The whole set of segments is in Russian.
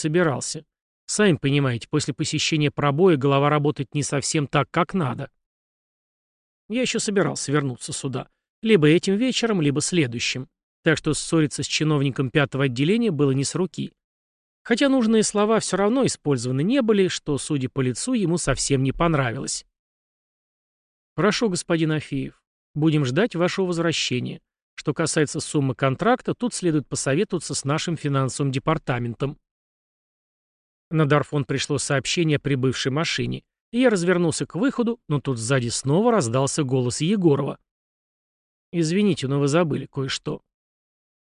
собирался. Сами понимаете, после посещения пробоя голова работает не совсем так, как надо. Я еще собирался вернуться сюда. Либо этим вечером, либо следующим. Так что ссориться с чиновником пятого отделения было не с руки. Хотя нужные слова все равно использованы не были, что, судя по лицу, ему совсем не понравилось. «Прошу, господин Афеев, будем ждать вашего возвращения. Что касается суммы контракта, тут следует посоветоваться с нашим финансовым департаментом». На Дарфон пришло сообщение о прибывшей машине, и я развернулся к выходу, но тут сзади снова раздался голос Егорова. «Извините, но вы забыли кое-что».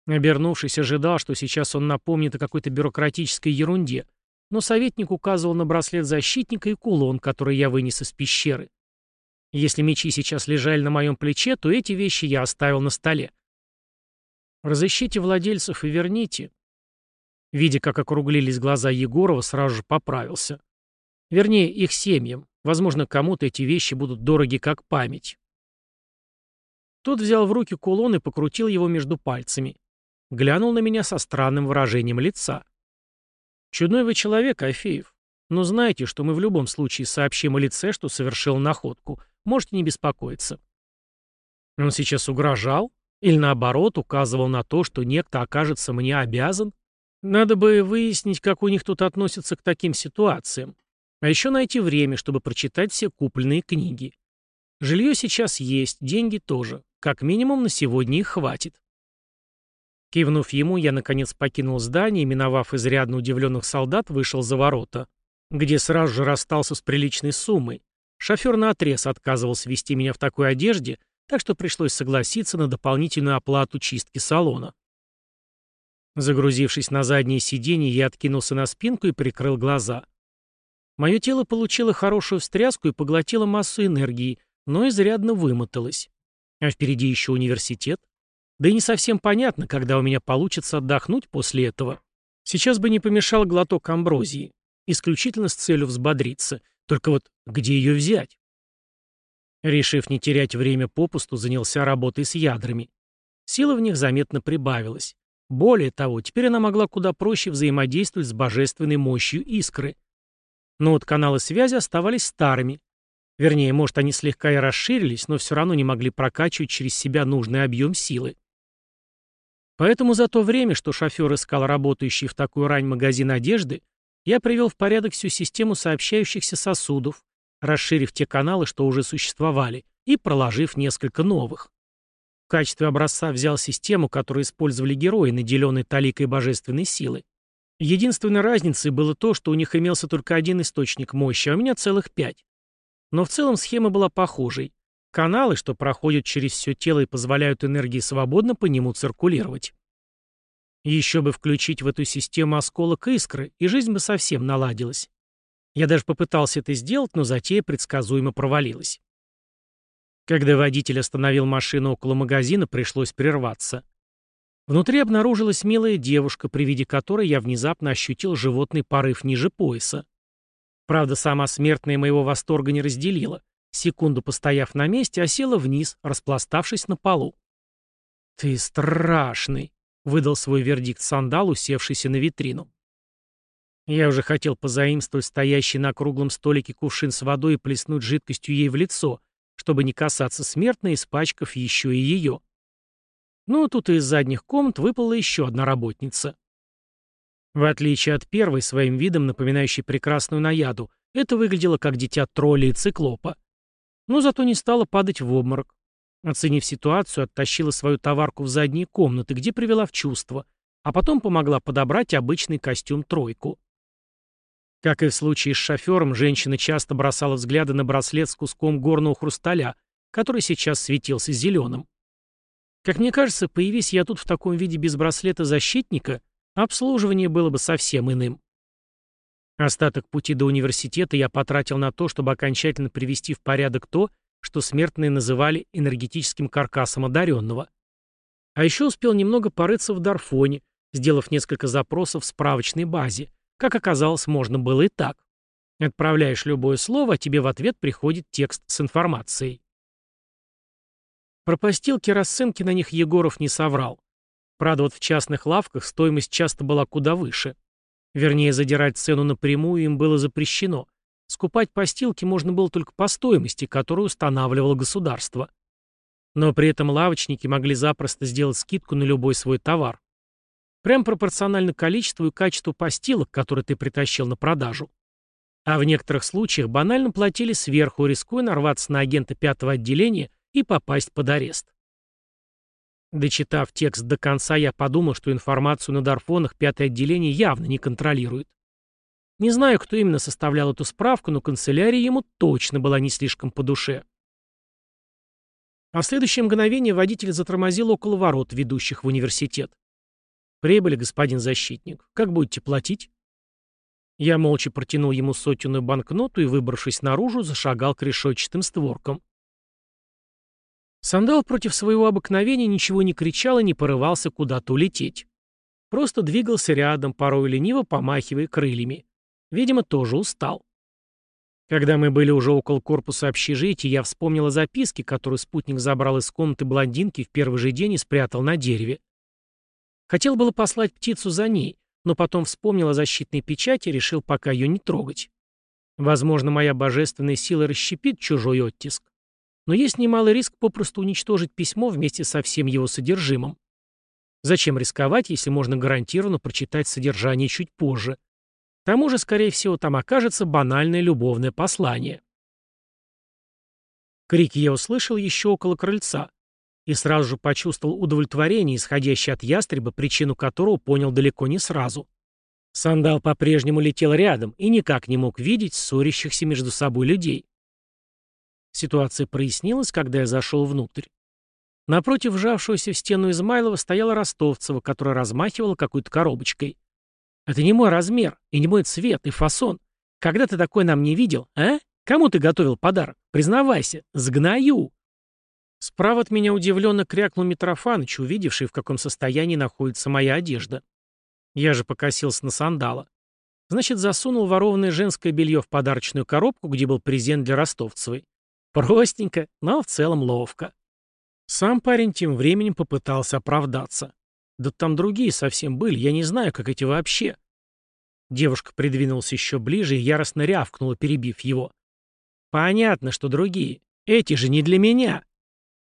Обернувшись, ожидал, что сейчас он напомнит о какой-то бюрократической ерунде, но советник указывал на браслет защитника и кулон, который я вынес из пещеры. Если мечи сейчас лежали на моем плече, то эти вещи я оставил на столе. Разыщите владельцев и верните. Видя, как округлились глаза Егорова, сразу же поправился. Вернее, их семьям. Возможно, кому-то эти вещи будут дороги как память. Тот взял в руки кулон и покрутил его между пальцами. Глянул на меня со странным выражением лица. «Чудной вы человек, Афеев. Но знаете, что мы в любом случае сообщим о лице, что совершил находку. Можете не беспокоиться». Он сейчас угрожал? Или наоборот, указывал на то, что некто окажется мне обязан? Надо бы выяснить, как у них тут относятся к таким ситуациям. А еще найти время, чтобы прочитать все купленные книги. Жилье сейчас есть, деньги тоже. Как минимум на сегодня их хватит. Кивнув ему, я наконец покинул здание и, миновав изрядно удивленных солдат, вышел за ворота, где сразу же расстался с приличной суммой. Шофер наотрез отказывался вести меня в такой одежде, так что пришлось согласиться на дополнительную оплату чистки салона. Загрузившись на заднее сиденье, я откинулся на спинку и прикрыл глаза. Мое тело получило хорошую встряску и поглотило массу энергии, но изрядно вымоталось. А впереди еще университет. Да и не совсем понятно, когда у меня получится отдохнуть после этого. Сейчас бы не помешал глоток амброзии. Исключительно с целью взбодриться. Только вот где ее взять? Решив не терять время попусту, занялся работой с ядрами. Сила в них заметно прибавилась. Более того, теперь она могла куда проще взаимодействовать с божественной мощью искры. Но вот каналы связи оставались старыми. Вернее, может, они слегка и расширились, но все равно не могли прокачивать через себя нужный объем силы. Поэтому за то время, что шофер искал работающий в такую рань магазин одежды, я привел в порядок всю систему сообщающихся сосудов, расширив те каналы, что уже существовали, и проложив несколько новых. Качестве образца взял систему, которую использовали герои, наделенные таликой божественной силы. Единственной разницей было то, что у них имелся только один источник мощи, а у меня целых пять. Но в целом схема была похожей. Каналы, что проходят через все тело и позволяют энергии свободно по нему циркулировать. Еще бы включить в эту систему осколок искры, и жизнь бы совсем наладилась. Я даже попытался это сделать, но затея предсказуемо провалилась. Когда водитель остановил машину около магазина, пришлось прерваться. Внутри обнаружилась милая девушка, при виде которой я внезапно ощутил животный порыв ниже пояса. Правда, сама смертная моего восторга не разделила. Секунду постояв на месте, осела вниз, распластавшись на полу. «Ты страшный», — выдал свой вердикт сандал, усевшийся на витрину. Я уже хотел позаимствовать стоящий на круглом столике кувшин с водой и плеснуть жидкостью ей в лицо, чтобы не касаться смертной, испачкав еще и ее. Но тут из задних комнат выпала еще одна работница. В отличие от первой, своим видом напоминающей прекрасную наяду, это выглядело как дитя тролля и циклопа. Но зато не стала падать в обморок. Оценив ситуацию, оттащила свою товарку в задние комнаты, где привела в чувство, а потом помогла подобрать обычный костюм-тройку. Как и в случае с шофером, женщина часто бросала взгляды на браслет с куском горного хрусталя, который сейчас светился зеленым. Как мне кажется, появись я тут в таком виде без браслета защитника, обслуживание было бы совсем иным. Остаток пути до университета я потратил на то, чтобы окончательно привести в порядок то, что смертные называли энергетическим каркасом одаренного. А еще успел немного порыться в Дарфоне, сделав несколько запросов в справочной базе, как оказалось, можно было и так. Отправляешь любое слово, а тебе в ответ приходит текст с информацией. Про постилки расценки на них Егоров не соврал. Правда, вот в частных лавках стоимость часто была куда выше. Вернее, задирать цену напрямую им было запрещено. Скупать постилки можно было только по стоимости, которую устанавливало государство. Но при этом лавочники могли запросто сделать скидку на любой свой товар. Прям пропорционально количеству и качеству постилок, которые ты притащил на продажу. А в некоторых случаях банально платили сверху, рискуя нарваться на агента пятого отделения и попасть под арест. Дочитав текст до конца, я подумал, что информацию на Дарфонах пятое отделение явно не контролирует. Не знаю, кто именно составлял эту справку, но канцелярия ему точно была не слишком по душе. А в следующее мгновение водитель затормозил около ворот, ведущих в университет. «Прибыли, господин защитник. Как будете платить?» Я молча протянул ему сотенную банкноту и, выбравшись наружу, зашагал к решетчатым створкам. Сандал против своего обыкновения ничего не кричал и не порывался куда-то улететь. Просто двигался рядом, порой лениво помахивая крыльями. Видимо, тоже устал. Когда мы были уже около корпуса общежития, я вспомнил о записке, которую спутник забрал из комнаты блондинки в первый же день и спрятал на дереве. Хотел было послать птицу за ней, но потом вспомнил о защитной печати и решил пока ее не трогать. Возможно, моя божественная сила расщепит чужой оттиск. Но есть немалый риск попросту уничтожить письмо вместе со всем его содержимым. Зачем рисковать, если можно гарантированно прочитать содержание чуть позже? К тому же, скорее всего, там окажется банальное любовное послание. Крики я услышал еще около крыльца и сразу же почувствовал удовлетворение, исходящее от ястреба, причину которого понял далеко не сразу. Сандал по-прежнему летел рядом и никак не мог видеть ссорящихся между собой людей. Ситуация прояснилась, когда я зашел внутрь. Напротив вжавшегося в стену Измайлова стояла Ростовцева, которая размахивала какой-то коробочкой. «Это не мой размер, и не мой цвет, и фасон. Когда ты такой нам не видел, а? Кому ты готовил подарок? Признавайся, сгною!» Справа от меня удивленно крякнул Митрофаныч, увидевший, в каком состоянии находится моя одежда. Я же покосился на сандала. Значит, засунул ворованное женское белье в подарочную коробку, где был презент для Ростовцевой. Простенько, но в целом ловко. Сам парень тем временем попытался оправдаться. Да там другие совсем были, я не знаю, как эти вообще. Девушка придвинулась еще ближе и яростно рявкнула, перебив его. Понятно, что другие. Эти же не для меня.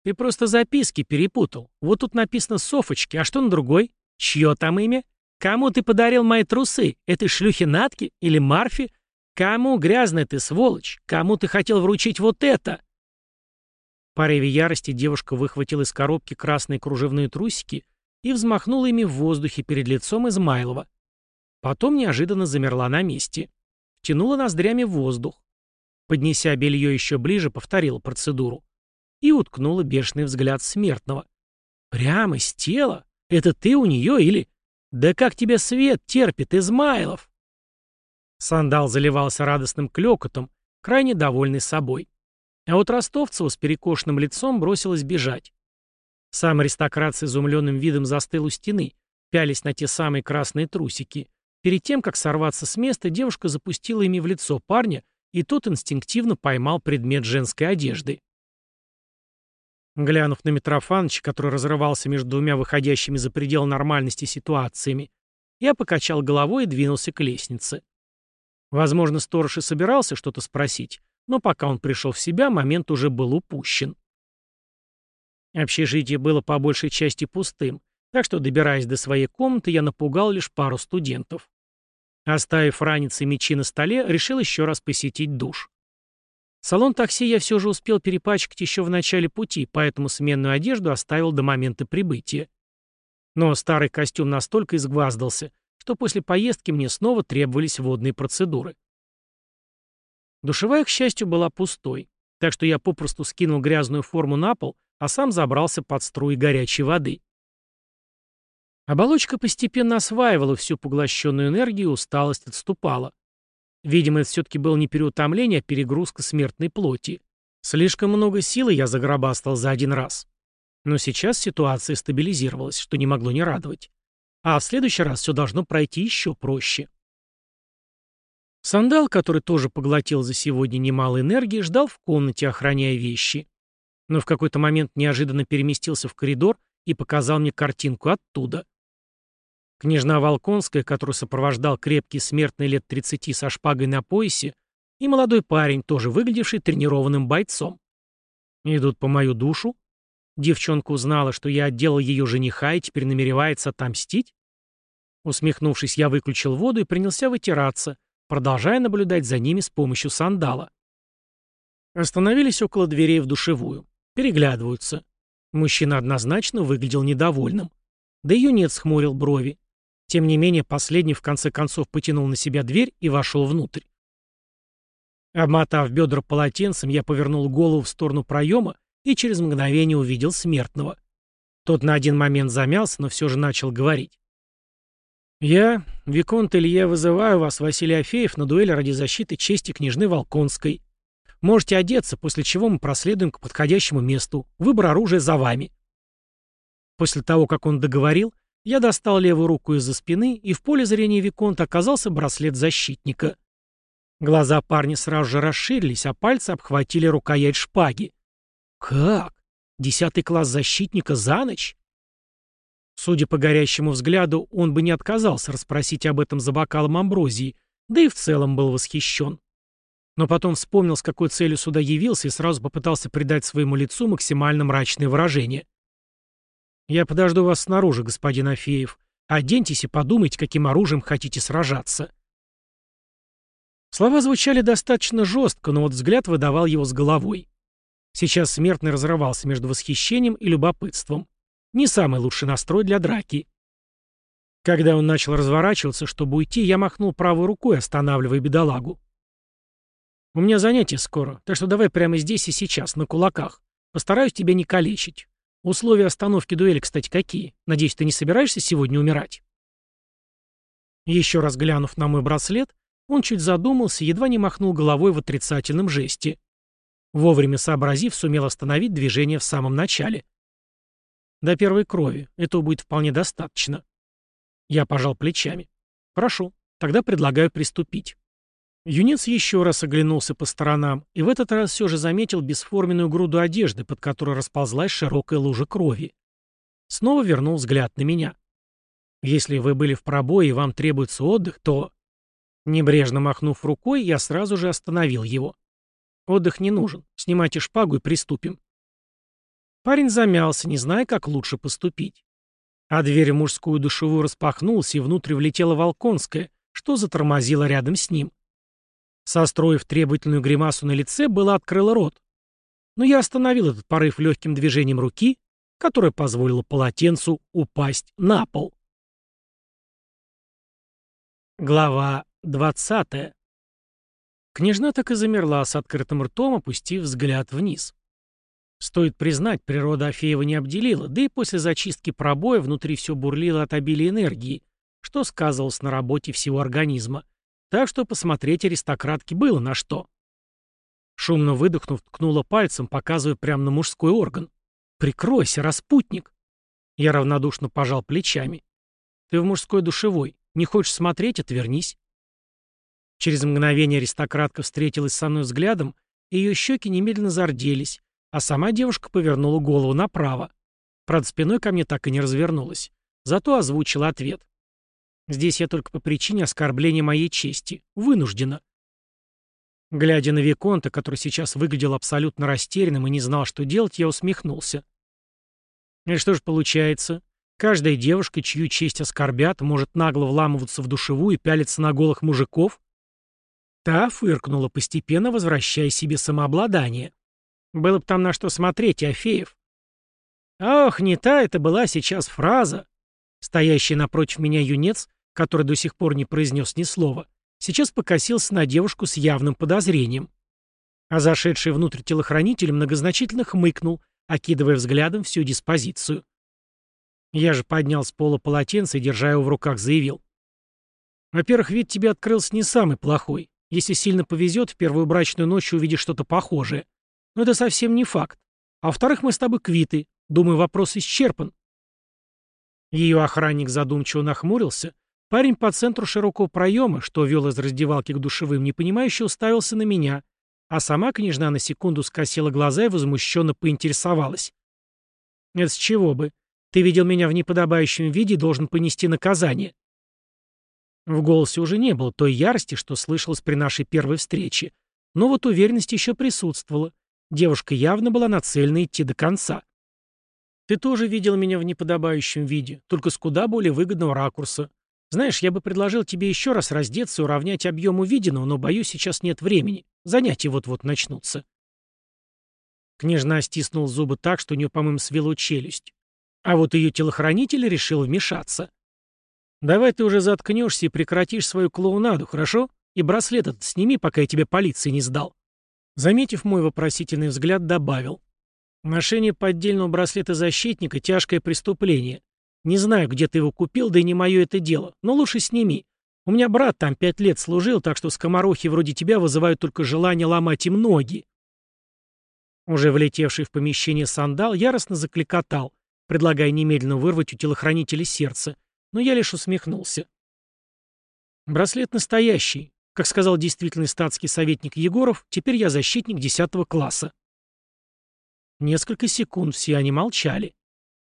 Ты просто записки перепутал. Вот тут написано «Софочки», а что на другой? Чье там имя? Кому ты подарил мои трусы? Этой шлюхе Натки или Марфи? Кому, грязная ты сволочь? Кому ты хотел вручить вот это?» В порыве ярости девушка выхватила из коробки красные кружевные трусики и взмахнула ими в воздухе перед лицом Измайлова. Потом неожиданно замерла на месте. Тянула ноздрями воздух. Поднеся белье еще ближе, повторила процедуру и уткнула бешеный взгляд смертного. «Прямо с тела? Это ты у нее или...? Да как тебя свет терпит, Измайлов?» Сандал заливался радостным клёкотом, крайне довольный собой. А вот Ростовцева с перекошенным лицом бросилась бежать. Сам аристократ с изумленным видом застыл у стены, пялись на те самые красные трусики. Перед тем, как сорваться с места, девушка запустила ими в лицо парня, и тот инстинктивно поймал предмет женской одежды. Глянув на Митрофановича, который разрывался между двумя выходящими за пределы нормальности ситуациями, я покачал головой и двинулся к лестнице. Возможно, сторож и собирался что-то спросить, но пока он пришел в себя, момент уже был упущен. Общежитие было по большей части пустым, так что, добираясь до своей комнаты, я напугал лишь пару студентов. Оставив ранец мечи на столе, решил еще раз посетить душ. Салон такси я все же успел перепачкать еще в начале пути, поэтому сменную одежду оставил до момента прибытия. Но старый костюм настолько изгваздался, что после поездки мне снова требовались водные процедуры. Душевая, к счастью, была пустой, так что я попросту скинул грязную форму на пол, а сам забрался под струи горячей воды. Оболочка постепенно осваивала всю поглощенную энергию, усталость отступала. Видимо, это все-таки было не переутомление, а перегрузка смертной плоти. Слишком много силы я загробастал за один раз. Но сейчас ситуация стабилизировалась, что не могло не радовать. А в следующий раз все должно пройти еще проще. Сандал, который тоже поглотил за сегодня немало энергии, ждал в комнате, охраняя вещи. Но в какой-то момент неожиданно переместился в коридор и показал мне картинку оттуда. Княжна Волконская, которую сопровождал крепкий смертный лет 30 со шпагой на поясе, и молодой парень, тоже выглядевший тренированным бойцом. Идут по мою душу? Девчонка узнала, что я отделал ее жениха и теперь намеревается отомстить? Усмехнувшись, я выключил воду и принялся вытираться, продолжая наблюдать за ними с помощью сандала. Остановились около дверей в душевую. Переглядываются. Мужчина однозначно выглядел недовольным. Да и юнец хмурил брови. Тем не менее, последний в конце концов потянул на себя дверь и вошел внутрь. Обмотав бедра полотенцем, я повернул голову в сторону проема и через мгновение увидел смертного. Тот на один момент замялся, но все же начал говорить. «Я, Виконт Илье, вызываю вас, Василий Афеев, на дуэль ради защиты чести княжны Волконской. Можете одеться, после чего мы проследуем к подходящему месту. Выбор оружия за вами». После того, как он договорил, я достал левую руку из-за спины, и в поле зрения Виконта оказался браслет защитника. Глаза парня сразу же расширились, а пальцы обхватили рукоять шпаги. «Как? Десятый класс защитника за ночь?» Судя по горящему взгляду, он бы не отказался расспросить об этом за бокалом амброзии, да и в целом был восхищен. Но потом вспомнил, с какой целью сюда явился, и сразу попытался придать своему лицу максимально мрачное выражение. «Я подожду вас снаружи, господин Афеев. Оденьтесь и подумайте, каким оружием хотите сражаться». Слова звучали достаточно жестко, но вот взгляд выдавал его с головой. Сейчас смертный разрывался между восхищением и любопытством. Не самый лучший настрой для драки. Когда он начал разворачиваться, чтобы уйти, я махнул правой рукой, останавливая бедолагу. «У меня занятие скоро, так что давай прямо здесь и сейчас, на кулаках. Постараюсь тебя не калечить. Условия остановки дуэли, кстати, какие? Надеюсь, ты не собираешься сегодня умирать?» Еще раз глянув на мой браслет, он чуть задумался, едва не махнул головой в отрицательном жесте. Вовремя сообразив, сумел остановить движение в самом начале. До первой крови. Этого будет вполне достаточно. Я пожал плечами. Прошу. Тогда предлагаю приступить. Юнец еще раз оглянулся по сторонам и в этот раз все же заметил бесформенную груду одежды, под которой расползлась широкая лужа крови. Снова вернул взгляд на меня. Если вы были в пробое и вам требуется отдых, то... Небрежно махнув рукой, я сразу же остановил его. Отдых не нужен. Снимайте шпагу и приступим. Парень замялся, не зная, как лучше поступить. А дверь в мужскую душевую распахнулась, и внутрь влетела Волконская, что затормозило рядом с ним. Состроив требовательную гримасу на лице, было открыла рот. Но я остановил этот порыв легким движением руки, которое позволило полотенцу упасть на пол. Глава двадцатая. Княжна так и замерла с открытым ртом, опустив взгляд вниз. Стоит признать, природа Афеева не обделила, да и после зачистки пробоя внутри все бурлило от обилия энергии, что сказывалось на работе всего организма. Так что посмотреть аристократки было на что. Шумно выдохнув, ткнула пальцем, показывая прямо на мужской орган. «Прикройся, распутник!» Я равнодушно пожал плечами. «Ты в мужской душевой. Не хочешь смотреть — отвернись». Через мгновение аристократка встретилась со мной взглядом, и ее щеки немедленно зарделись, а сама девушка повернула голову направо. Правда, спиной ко мне так и не развернулась. Зато озвучила ответ. Здесь я только по причине оскорбления моей чести. Вынуждена. Глядя на Виконта, который сейчас выглядел абсолютно растерянным и не знал, что делать, я усмехнулся. И что же получается? Каждая девушка, чью честь оскорбят, может нагло вламываться в душевую и пялиться на голых мужиков? Та фыркнула, постепенно возвращая себе самообладание. Было бы там на что смотреть, Афеев. Ох, не та это была сейчас фраза. Стоящий напротив меня юнец, который до сих пор не произнес ни слова, сейчас покосился на девушку с явным подозрением. А зашедший внутрь телохранитель многозначительно хмыкнул, окидывая взглядом всю диспозицию. Я же поднял с пола полотенце и, держа его в руках, заявил. Во-первых, вид тебе открылся не самый плохой. Если сильно повезет, в первую брачную ночь увидишь что-то похожее. Но это совсем не факт. А во-вторых, мы с тобой квиты. Думаю, вопрос исчерпан. Ее охранник задумчиво нахмурился. Парень по центру широкого проема, что вел из раздевалки к душевым, непонимающе уставился на меня, а сама княжна на секунду скосила глаза и возмущенно поинтересовалась. «Это с чего бы? Ты видел меня в неподобающем виде и должен понести наказание. В голосе уже не было той ярости, что слышалось при нашей первой встрече. Но вот уверенность еще присутствовала. Девушка явно была нацелена идти до конца. Ты тоже видел меня в неподобающем виде, только с куда более выгодного ракурса. Знаешь, я бы предложил тебе еще раз раздеться и уравнять объем увиденного, но, боюсь, сейчас нет времени. Занятия вот-вот начнутся. Княжна стиснула зубы так, что у нее, по-моему, свело челюсть. А вот ее телохранитель решил вмешаться. «Давай ты уже заткнешься и прекратишь свою клоунаду, хорошо? И браслет этот сними, пока я тебе полиции не сдал». Заметив мой вопросительный взгляд, добавил. «Ношение поддельного браслета защитника — тяжкое преступление. Не знаю, где ты его купил, да и не мое это дело, но лучше сними. У меня брат там пять лет служил, так что скоморохи вроде тебя вызывают только желание ломать им ноги». Уже влетевший в помещение сандал яростно закликотал, предлагая немедленно вырвать у телохранителя сердце, но я лишь усмехнулся. Браслет настоящий. Как сказал действительный статский советник Егоров, теперь я защитник 10 класса. Несколько секунд все они молчали.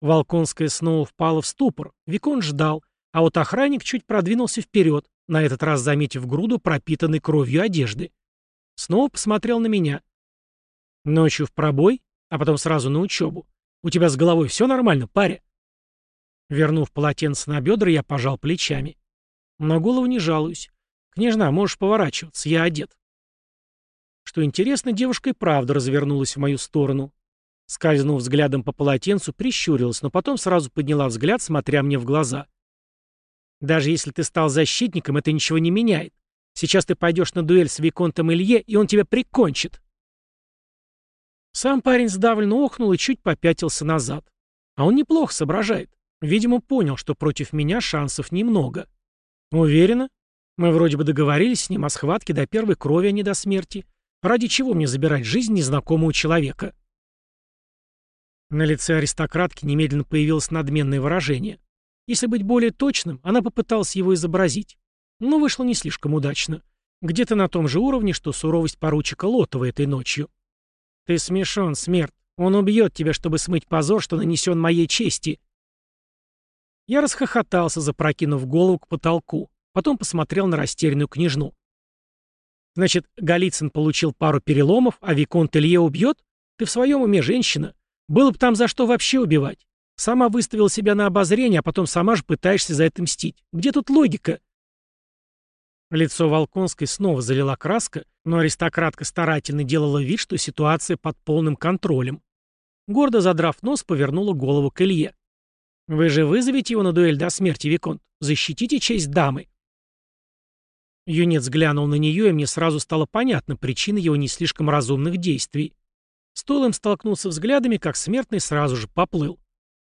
Волконская снова впала в ступор, Викон ждал, а вот охранник чуть продвинулся вперед, на этот раз заметив груду пропитанной кровью одежды. Снова посмотрел на меня. Ночью в пробой, а потом сразу на учебу. У тебя с головой все нормально, паря? Вернув полотенце на бедра, я пожал плечами. На голову не жалуюсь. Княжна, можешь поворачиваться, я одет. Что интересно, девушка и правда развернулась в мою сторону. Скользнув взглядом по полотенцу, прищурилась, но потом сразу подняла взгляд, смотря мне в глаза. Даже если ты стал защитником, это ничего не меняет. Сейчас ты пойдешь на дуэль с Виконтом Илье, и он тебя прикончит. Сам парень сдавленно охнул и чуть попятился назад. А он неплохо соображает. Видимо, понял, что против меня шансов немного. Уверена? Мы вроде бы договорились с ним о схватке до первой крови, а не до смерти. Ради чего мне забирать жизнь незнакомого человека? На лице аристократки немедленно появилось надменное выражение. Если быть более точным, она попыталась его изобразить. Но вышло не слишком удачно. Где-то на том же уровне, что суровость поручика Лотова этой ночью. «Ты смешон, смерть. Он убьет тебя, чтобы смыть позор, что нанесен моей чести», я расхохотался, запрокинув голову к потолку. Потом посмотрел на растерянную княжну. «Значит, Голицын получил пару переломов, а Виконт Илье убьет? Ты в своем уме, женщина? Было бы там за что вообще убивать. Сама выставила себя на обозрение, а потом сама же пытаешься за это мстить. Где тут логика?» Лицо Волконской снова залила краска, но аристократка старательно делала вид, что ситуация под полным контролем. Гордо задрав нос, повернула голову к Илье. Вы же вызовете его на дуэль до смерти, Виконт? Защитите честь дамы. Юнец глянул на нее, и мне сразу стало понятно причина его не слишком разумных действий. Стоило им столкнуться взглядами, как смертный сразу же поплыл.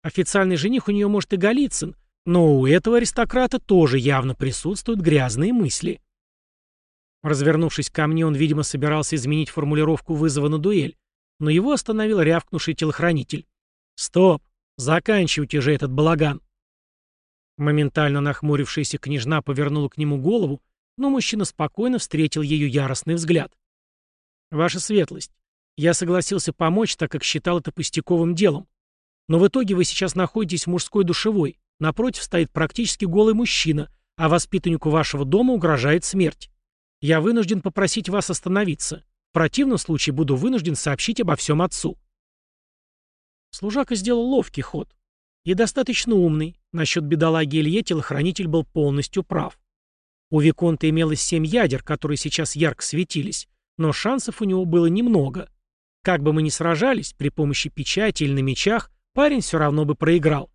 Официальный жених у нее, может, и Голицын, но у этого аристократа тоже явно присутствуют грязные мысли. Развернувшись ко мне, он, видимо, собирался изменить формулировку вызова на дуэль, но его остановил рявкнувший телохранитель. «Стоп! Заканчивайте же этот балаган. Моментально нахмурившаяся княжна повернула к нему голову, но мужчина спокойно встретил ее яростный взгляд. «Ваша светлость, я согласился помочь, так как считал это пустяковым делом. Но в итоге вы сейчас находитесь в мужской душевой. Напротив стоит практически голый мужчина, а воспитаннику вашего дома угрожает смерть. Я вынужден попросить вас остановиться. В противном случае буду вынужден сообщить обо всем отцу». Служака сделал ловкий ход. И достаточно умный. Насчет бедолаги Илье телохранитель был полностью прав. У Виконта имелось семь ядер, которые сейчас ярко светились, но шансов у него было немного. Как бы мы ни сражались, при помощи печати или на мечах, парень все равно бы проиграл.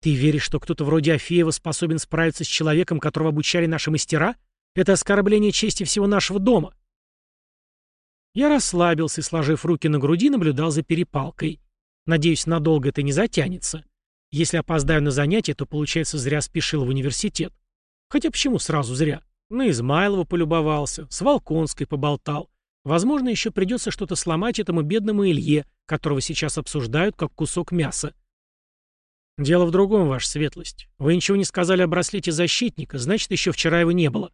Ты веришь, что кто-то вроде Афеева способен справиться с человеком, которого обучали наши мастера? Это оскорбление чести всего нашего дома. Я расслабился и, сложив руки на груди, наблюдал за перепалкой. Надеюсь, надолго это не затянется. Если опоздаю на занятие, то, получается, зря спешил в университет. Хотя почему сразу зря? На Измайлова полюбовался, с Волконской поболтал. Возможно, еще придется что-то сломать этому бедному Илье, которого сейчас обсуждают как кусок мяса. Дело в другом, ваша светлость. Вы ничего не сказали о браслете защитника, значит, еще вчера его не было.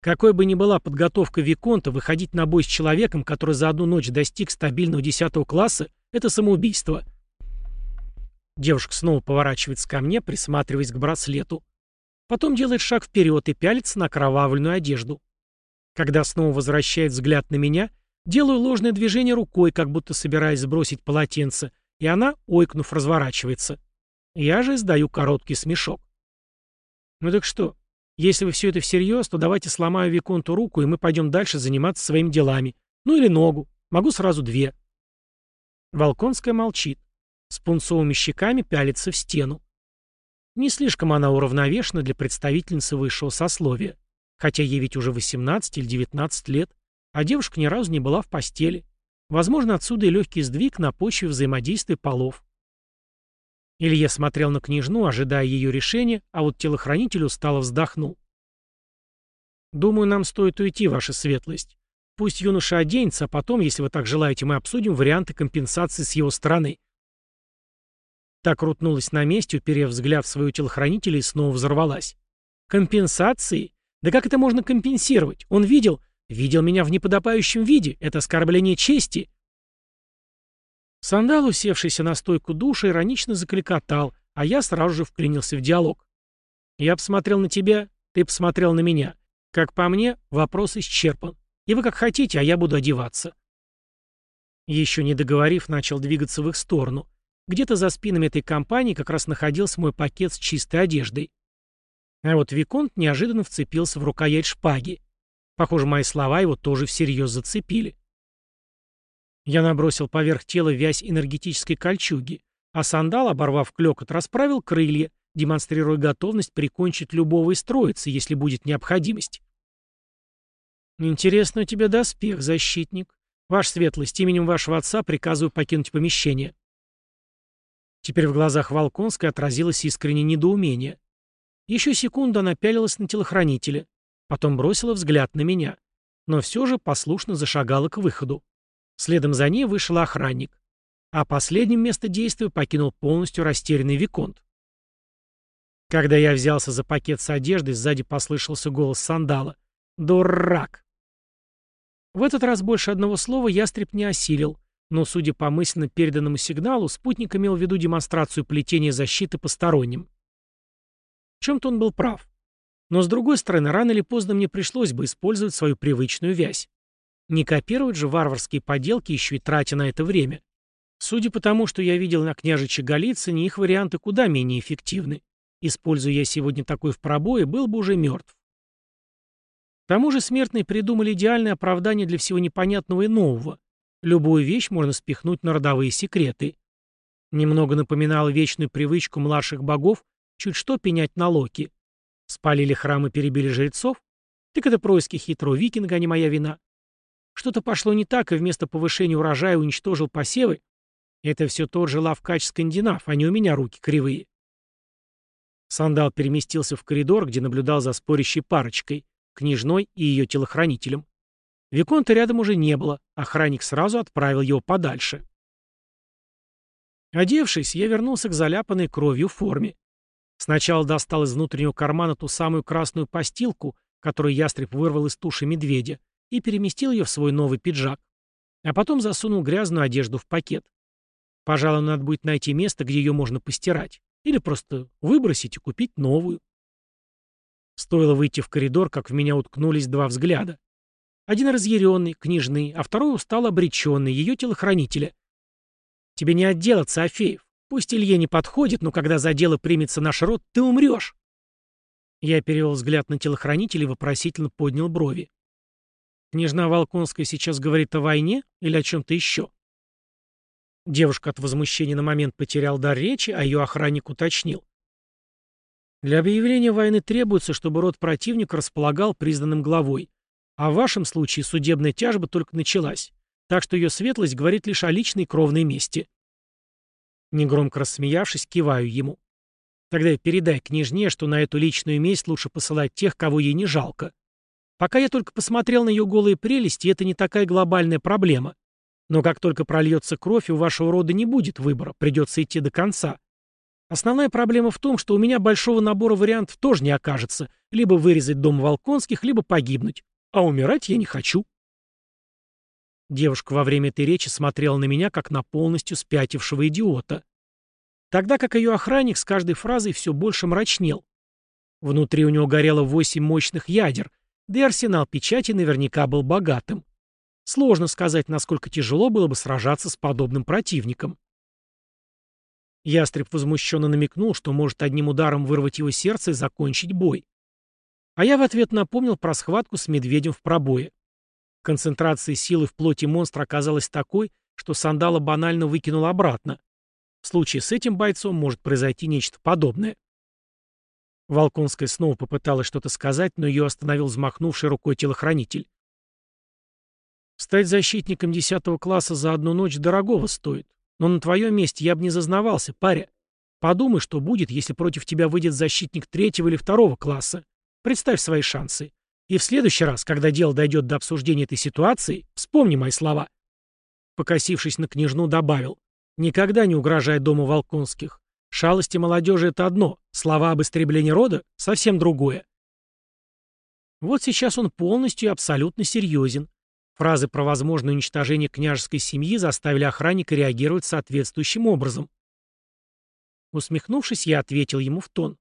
Какой бы ни была подготовка Виконта, выходить на бой с человеком, который за одну ночь достиг стабильного 10 класса, это самоубийство. Девушка снова поворачивается ко мне, присматриваясь к браслету. Потом делает шаг вперед и пялится на кровавленную одежду. Когда снова возвращает взгляд на меня, делаю ложное движение рукой, как будто собираясь сбросить полотенце, и она, ойкнув, разворачивается. Я же издаю короткий смешок. «Ну так что, если вы все это всерьез, то давайте сломаю Виконту руку, и мы пойдем дальше заниматься своими делами. Ну или ногу. Могу сразу две». Волконская молчит. С пунцовыми щеками пялится в стену. Не слишком она уравновешена для представительницы высшего сословия. Хотя ей ведь уже 18 или 19 лет, а девушка ни разу не была в постели. Возможно, отсюда и легкий сдвиг на почве взаимодействия полов. Илья смотрел на княжну, ожидая ее решения, а вот телохранитель устало вздохнул. «Думаю, нам стоит уйти, ваша светлость. Пусть юноша оденется, а потом, если вы так желаете, мы обсудим варианты компенсации с его стороны». Так крутнулась на месте, уперев взгляд в свою телохранителя и снова взорвалась. «Компенсации? Да как это можно компенсировать? Он видел, видел меня в неподобающем виде. Это оскорбление чести». Сандал, усевшийся на стойку душа, иронично закликотал, а я сразу же вклинился в диалог. «Я посмотрел на тебя, ты посмотрел на меня. Как по мне, вопрос исчерпан. И вы как хотите, а я буду одеваться». Еще не договорив, начал двигаться в их сторону. Где-то за спинами этой компании как раз находился мой пакет с чистой одеждой. А вот Виконт неожиданно вцепился в рукоять шпаги. Похоже, мои слова его тоже всерьез зацепили. Я набросил поверх тела вязь энергетической кольчуги, а сандал, оборвав клёкот, расправил крылья, демонстрируя готовность прикончить любого из троицы, если будет необходимость. «Интересно у тебя доспех, защитник. Ваш светлость, именем вашего отца приказываю покинуть помещение». Теперь в глазах Волконской отразилось искреннее недоумение. Еще секунду она пялилась на телохранителя, потом бросила взгляд на меня, но все же послушно зашагала к выходу. Следом за ней вышел охранник. А последним место действия покинул полностью растерянный Виконт. Когда я взялся за пакет с одеждой, сзади послышался голос сандала. «Дурак!» В этот раз больше одного слова ястреб не осилил, но, судя по мысленно переданному сигналу, спутник имел в виду демонстрацию плетения защиты посторонним. В чем-то он был прав. Но, с другой стороны, рано или поздно мне пришлось бы использовать свою привычную вязь. Не копировать же варварские поделки, еще и тратя на это время. Судя по тому, что я видел на княжиче Голицыне, их варианты куда менее эффективны. Используя я сегодня такой в пробое, был бы уже мертв. К тому же смертные придумали идеальное оправдание для всего непонятного и нового. Любую вещь можно спихнуть на родовые секреты. Немного напоминало вечную привычку младших богов чуть что пенять на Локи. Спалили храм и перебили жрецов? Так это происки хитрого викинга, а не моя вина. Что-то пошло не так, и вместо повышения урожая уничтожил посевы. Это все тот же лавкач скандинав, а не у меня руки кривые. Сандал переместился в коридор, где наблюдал за спорящей парочкой, княжной и ее телохранителем. Виконта рядом уже не было, охранник сразу отправил его подальше. Одевшись, я вернулся к заляпанной кровью форме. Сначала достал из внутреннего кармана ту самую красную постилку, которую ястреб вырвал из туши медведя, и переместил ее в свой новый пиджак. А потом засунул грязную одежду в пакет. Пожалуй, надо будет найти место, где ее можно постирать. Или просто выбросить и купить новую. Стоило выйти в коридор, как в меня уткнулись два взгляда. Один разъяренный, книжный, а второй устал обреченный, ее телохранителя. Тебе не отделаться, Афеев. Пусть Илье не подходит, но когда за дело примется наш род, ты умрешь. Я перевел взгляд на телохранителя и вопросительно поднял брови. Княжна Волконская сейчас говорит о войне или о чем-то еще? Девушка от возмущения на момент потерял дар речи, а ее охранник уточнил. Для объявления войны требуется, чтобы род противника располагал признанным главой. А в вашем случае судебная тяжба только началась, так что ее светлость говорит лишь о личной кровной мести. Негромко рассмеявшись, киваю ему. Тогда передай княжне, что на эту личную месть лучше посылать тех, кого ей не жалко. Пока я только посмотрел на ее голые прелести, это не такая глобальная проблема. Но как только прольется кровь, у вашего рода не будет выбора, придется идти до конца. Основная проблема в том, что у меня большого набора вариантов тоже не окажется. Либо вырезать дом Волконских, либо погибнуть. А умирать я не хочу. Девушка во время этой речи смотрела на меня, как на полностью спятившего идиота. тогда как ее охранник с каждой фразой все больше мрачнел. Внутри у него горело восемь мощных ядер, да и арсенал печати наверняка был богатым. Сложно сказать, насколько тяжело было бы сражаться с подобным противником. Ястреб возмущенно намекнул, что может одним ударом вырвать его сердце и закончить бой. А я в ответ напомнил про схватку с медведем в пробое. Концентрация силы в плоти монстра оказалась такой, что сандала банально выкинул обратно. В случае с этим бойцом может произойти нечто подобное. Волконская снова попыталась что-то сказать, но ее остановил взмахнувший рукой телохранитель. «Стать защитником десятого класса за одну ночь дорогого стоит. Но на твоем месте я бы не зазнавался, паря. Подумай, что будет, если против тебя выйдет защитник третьего или второго класса. Представь свои шансы. И в следующий раз, когда дело дойдет до обсуждения этой ситуации, вспомни мои слова». Покосившись на княжну, добавил. «Никогда не угрожай дому Волконских. Шалости молодежи — это одно, слова об истреблении рода — совсем другое. Вот сейчас он полностью и абсолютно серьезен. Фразы про возможное уничтожение княжеской семьи заставили охранника реагировать соответствующим образом. Усмехнувшись, я ответил ему в тон.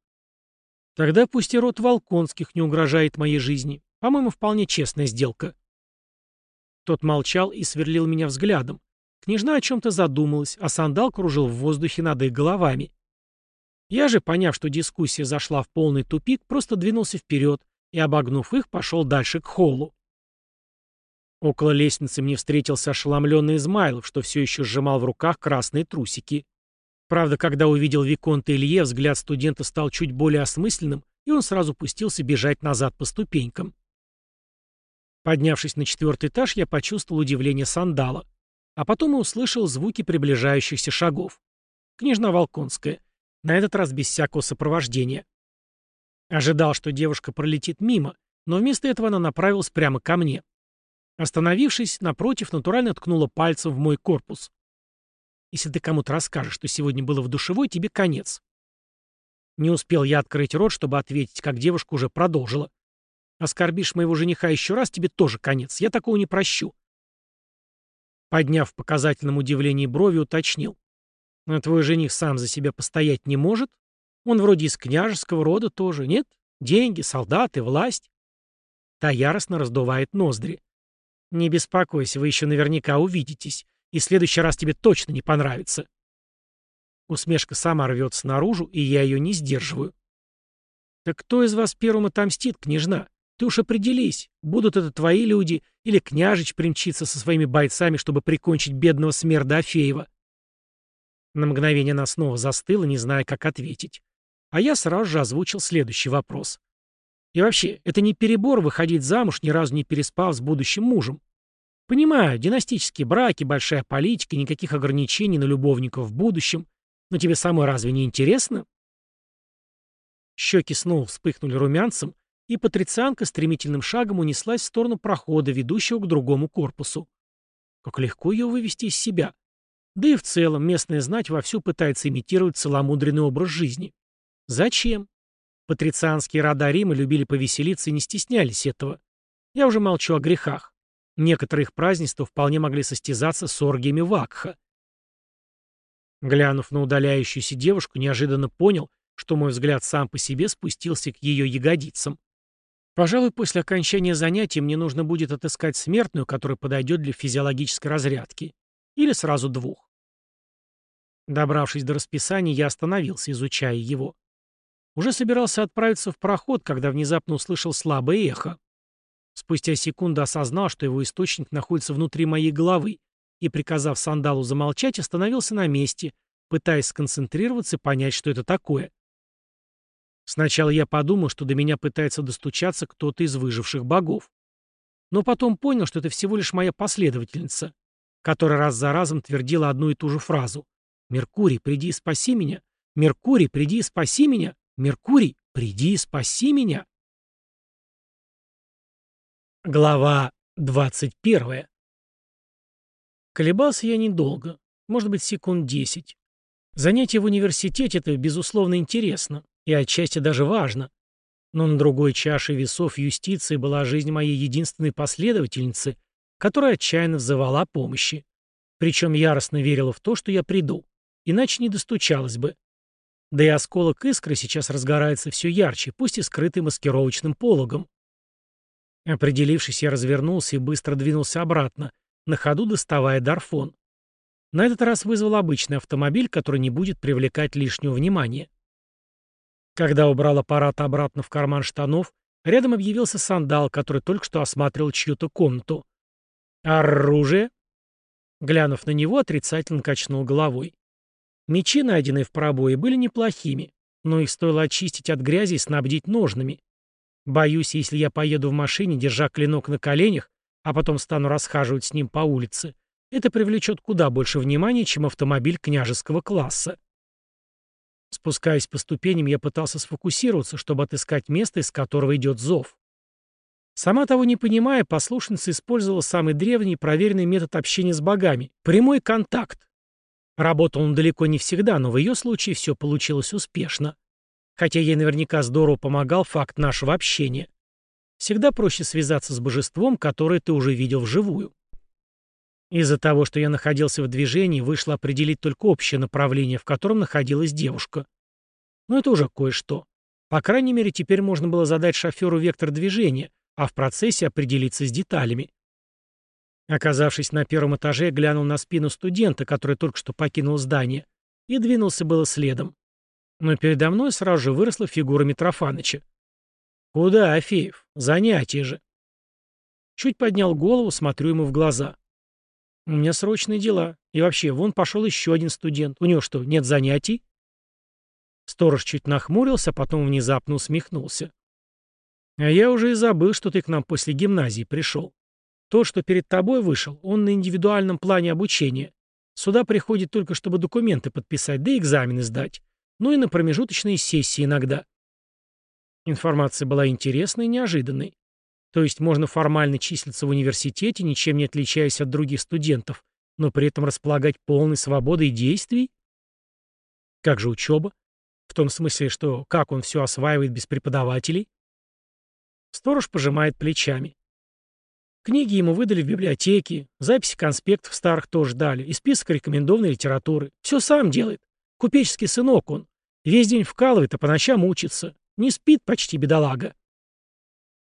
Тогда пусть и род Волконских не угрожает моей жизни. По-моему, вполне честная сделка. Тот молчал и сверлил меня взглядом. Княжна о чем-то задумалась, а сандал кружил в воздухе над их головами. Я же, поняв, что дискуссия зашла в полный тупик, просто двинулся вперед и, обогнув их, пошел дальше к холлу. Около лестницы мне встретился ошеломленный Измайлов, что все еще сжимал в руках красные трусики. Правда, когда увидел Виконта Илье, взгляд студента стал чуть более осмысленным, и он сразу пустился бежать назад по ступенькам. Поднявшись на четвертый этаж, я почувствовал удивление сандала, а потом и услышал звуки приближающихся шагов. Княжна Волконская. На этот раз без всякого сопровождения. Ожидал, что девушка пролетит мимо, но вместо этого она направилась прямо ко мне. Остановившись, напротив, натурально ткнула пальцем в мой корпус. «Если ты кому-то расскажешь, что сегодня было в душевой, тебе конец». Не успел я открыть рот, чтобы ответить, как девушка уже продолжила. «Оскорбишь моего жениха еще раз, тебе тоже конец. Я такого не прощу». Подняв в показательном удивлении брови, уточнил. А твой жених сам за себя постоять не может? Он вроде из княжеского рода тоже, нет? Деньги, солдаты, власть. Та яростно раздувает ноздри. Не беспокойся, вы еще наверняка увидитесь, и в следующий раз тебе точно не понравится. Усмешка сама рвется наружу, и я ее не сдерживаю. Так кто из вас первым отомстит, княжна? Ты уж определись, будут это твои люди, или княжич примчится со своими бойцами, чтобы прикончить бедного смерда Афеева. На мгновение она снова застыла, не зная, как ответить. А я сразу же озвучил следующий вопрос. И вообще, это не перебор выходить замуж, ни разу не переспав с будущим мужем. Понимаю, династические браки, большая политика, никаких ограничений на любовников в будущем. Но тебе самой разве не интересно? Щеки снова вспыхнули румянцем, и патрицианка стремительным шагом унеслась в сторону прохода, ведущего к другому корпусу. Как легко ее вывести из себя. Да и в целом местная знать вовсю пытается имитировать целомудренный образ жизни. Зачем? Патрицианские рода Рима любили повеселиться и не стеснялись этого. Я уже молчу о грехах. Некоторые их празднества вполне могли состязаться с оргиями Вакха. Глянув на удаляющуюся девушку, неожиданно понял, что мой взгляд сам по себе спустился к ее ягодицам. Пожалуй, после окончания занятий мне нужно будет отыскать смертную, которая подойдет для физиологической разрядки. Или сразу двух. Добравшись до расписания, я остановился, изучая его. Уже собирался отправиться в проход, когда внезапно услышал слабое эхо. Спустя секунду осознал, что его источник находится внутри моей головы, и, приказав сандалу замолчать, остановился на месте, пытаясь сконцентрироваться и понять, что это такое. Сначала я подумал, что до меня пытается достучаться кто-то из выживших богов. Но потом понял, что это всего лишь моя последовательница, которая раз за разом твердила одну и ту же фразу. Меркурий, приди и спаси меня. Меркурий, приди и спаси меня. Меркурий, приди и спаси меня. Глава 21. Колебался я недолго, может быть, секунд десять. Занятие в университете — это, безусловно, интересно и отчасти даже важно. Но на другой чаше весов юстиции была жизнь моей единственной последовательницы, которая отчаянно взывала о помощи. Причем яростно верила в то, что я приду. иначе не достучалась бы. Да и осколок искры сейчас разгорается все ярче, пусть и скрытый маскировочным пологом. Определившись, я развернулся и быстро двинулся обратно, на ходу доставая дарфон. На этот раз вызвал обычный автомобиль, который не будет привлекать лишнего внимания. Когда убрал аппарат обратно в карман штанов, рядом объявился сандал, который только что осматривал чью-то комнату. «Оружие?» Глянув на него, отрицательно качнул головой. Мечи, найденные в пробое, были неплохими, но их стоило очистить от грязи и снабдить ножными. Боюсь, если я поеду в машине, держа клинок на коленях, а потом стану расхаживать с ним по улице, это привлечет куда больше внимания, чем автомобиль княжеского класса. Спускаясь по ступеням, я пытался сфокусироваться, чтобы отыскать место, из которого идет зов. Сама того не понимая, послушница использовала самый древний и проверенный метод общения с богами — прямой контакт. Работал он далеко не всегда, но в ее случае все получилось успешно. Хотя ей наверняка здорово помогал факт нашего общения. Всегда проще связаться с божеством, которое ты уже видел вживую. Из-за того, что я находился в движении, вышло определить только общее направление, в котором находилась девушка. Но это уже кое-что. По крайней мере, теперь можно было задать шоферу вектор движения, а в процессе определиться с деталями. Оказавшись на первом этаже, глянул на спину студента, который только что покинул здание, и двинулся было следом. Но передо мной сразу же выросла фигура Митрофаныча. «Куда, Афеев? Занятие же!» Чуть поднял голову, смотрю ему в глаза. «У меня срочные дела. И вообще, вон пошел еще один студент. У него что, нет занятий?» Сторож чуть нахмурился, потом внезапно усмехнулся. «А я уже и забыл, что ты к нам после гимназии пришел. То, что перед тобой вышел, он на индивидуальном плане обучения. Сюда приходит только, чтобы документы подписать, да экзамены сдать. Ну и на промежуточные сессии иногда». Информация была интересной и неожиданной. То есть можно формально числиться в университете, ничем не отличаясь от других студентов, но при этом располагать полной свободой действий? Как же учеба? В том смысле, что как он все осваивает без преподавателей? Сторож пожимает плечами. Книги ему выдали в библиотеке, записи конспектов старых тоже дали, и список рекомендованной литературы. Все сам делает. Купеческий сынок он. Весь день вкалывает, а по ночам учится. Не спит почти бедолага.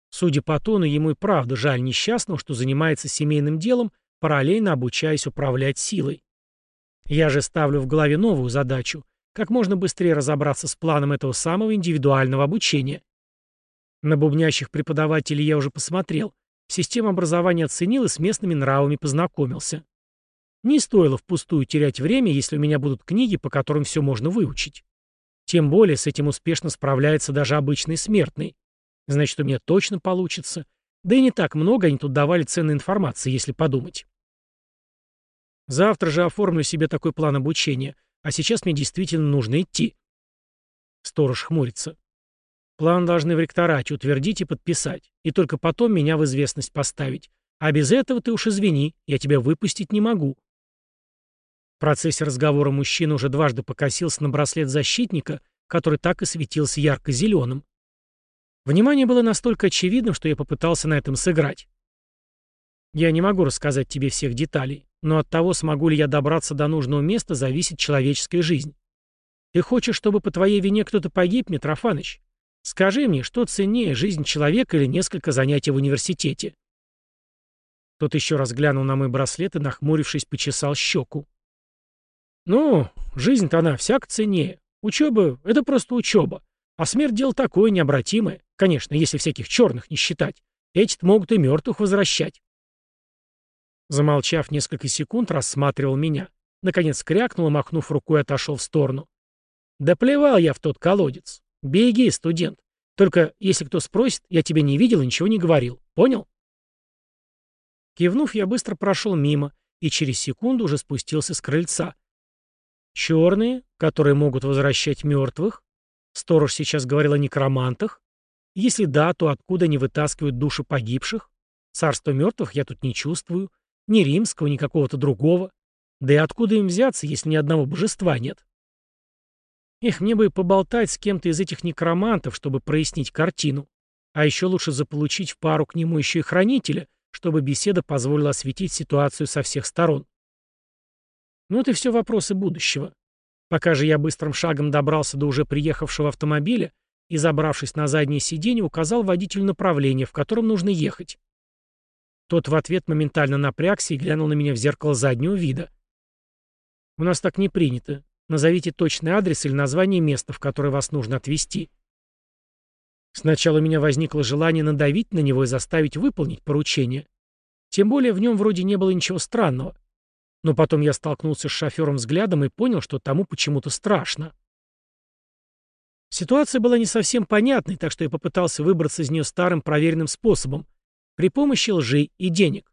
Судя по тону, ему и правда жаль несчастного, что занимается семейным делом, параллельно обучаясь управлять силой. Я же ставлю в голове новую задачу – как можно быстрее разобраться с планом этого самого индивидуального обучения. На бубнящих преподавателей я уже посмотрел, систему образования оценил и с местными нравами познакомился. Не стоило впустую терять время, если у меня будут книги, по которым все можно выучить. Тем более с этим успешно справляется даже обычный смертный. Значит, у меня точно получится. Да и не так много они тут давали ценной информации, если подумать. Завтра же оформлю себе такой план обучения, а сейчас мне действительно нужно идти. Сторож хмурится. План должны в ректорате утвердить и подписать, и только потом меня в известность поставить. А без этого ты уж извини, я тебя выпустить не могу. Процессе разговора мужчина уже дважды покосился на браслет защитника, который так и светился ярко-зеленым. Внимание было настолько очевидным, что я попытался на этом сыграть. Я не могу рассказать тебе всех деталей, но от того, смогу ли я добраться до нужного места, зависит человеческая жизнь. Ты хочешь, чтобы по твоей вине кто-то погиб, Митрофаныч? Скажи мне, что ценнее, жизнь человека или несколько занятий в университете?» Тот еще раз глянул на мой браслет и, нахмурившись, почесал щеку. «Ну, жизнь-то она всяко ценнее. Учеба — это просто учеба. А смерть — дело такое необратимое. Конечно, если всяких черных не считать. эти могут и мертвых возвращать. Замолчав несколько секунд, рассматривал меня. Наконец крякнул и, махнув рукой, отошел в сторону. Да плевал я в тот колодец. Беги, студент. Только если кто спросит, я тебя не видел и ничего не говорил. Понял? Кивнув, я быстро прошел мимо и через секунду уже спустился с крыльца. Черные, которые могут возвращать мертвых? Сторож сейчас говорил о некромантах? Если да, то откуда они вытаскивают души погибших? Царства мертвых я тут не чувствую. Ни римского, ни какого-то другого. Да и откуда им взяться, если ни одного божества нет? Эх, мне бы поболтать с кем-то из этих некромантов, чтобы прояснить картину. А еще лучше заполучить в пару к нему еще и хранителя, чтобы беседа позволила осветить ситуацию со всех сторон. Ну это все вопросы будущего. Пока же я быстрым шагом добрался до уже приехавшего автомобиля и, забравшись на заднее сиденье, указал водителю направление, в котором нужно ехать. Тот в ответ моментально напрягся и глянул на меня в зеркало заднего вида. «У нас так не принято. Назовите точный адрес или название места, в которое вас нужно отвезти». Сначала у меня возникло желание надавить на него и заставить выполнить поручение. Тем более в нем вроде не было ничего странного. Но потом я столкнулся с шофером взглядом и понял, что тому почему-то страшно. Ситуация была не совсем понятной, так что я попытался выбраться из нее старым проверенным способом, при помощи лжи и денег.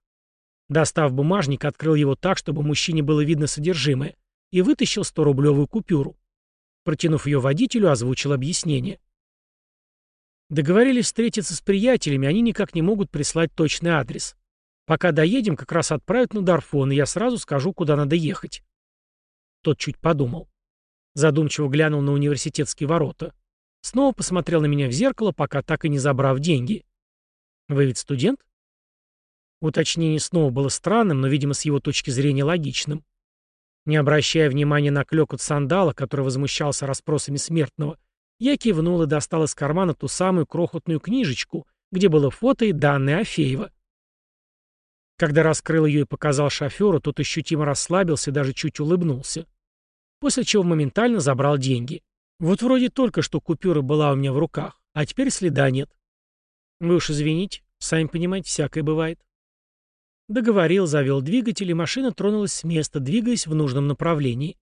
Достав бумажник, открыл его так, чтобы мужчине было видно содержимое, и вытащил 100-рублевую купюру. Протянув ее водителю, озвучил объяснение. Договорились встретиться с приятелями, они никак не могут прислать точный адрес. Пока доедем, как раз отправят на Дарфон, и я сразу скажу, куда надо ехать. Тот чуть подумал. Задумчиво глянул на университетские ворота. Снова посмотрел на меня в зеркало, пока так и не забрав деньги. «Вы ведь студент?» Уточнение снова было странным, но, видимо, с его точки зрения логичным. Не обращая внимания на клёкот сандала, который возмущался расспросами смертного, я кивнул и достал из кармана ту самую крохотную книжечку, где было фото и данные Афеева. Когда раскрыл ее и показал шоферу, тот ощутимо расслабился и даже чуть улыбнулся. После чего моментально забрал деньги. Вот вроде только что купюра была у меня в руках, а теперь следа нет. Вы уж извините, сами понимаете, всякое бывает. Договорил, завел двигатель, и машина тронулась с места, двигаясь в нужном направлении.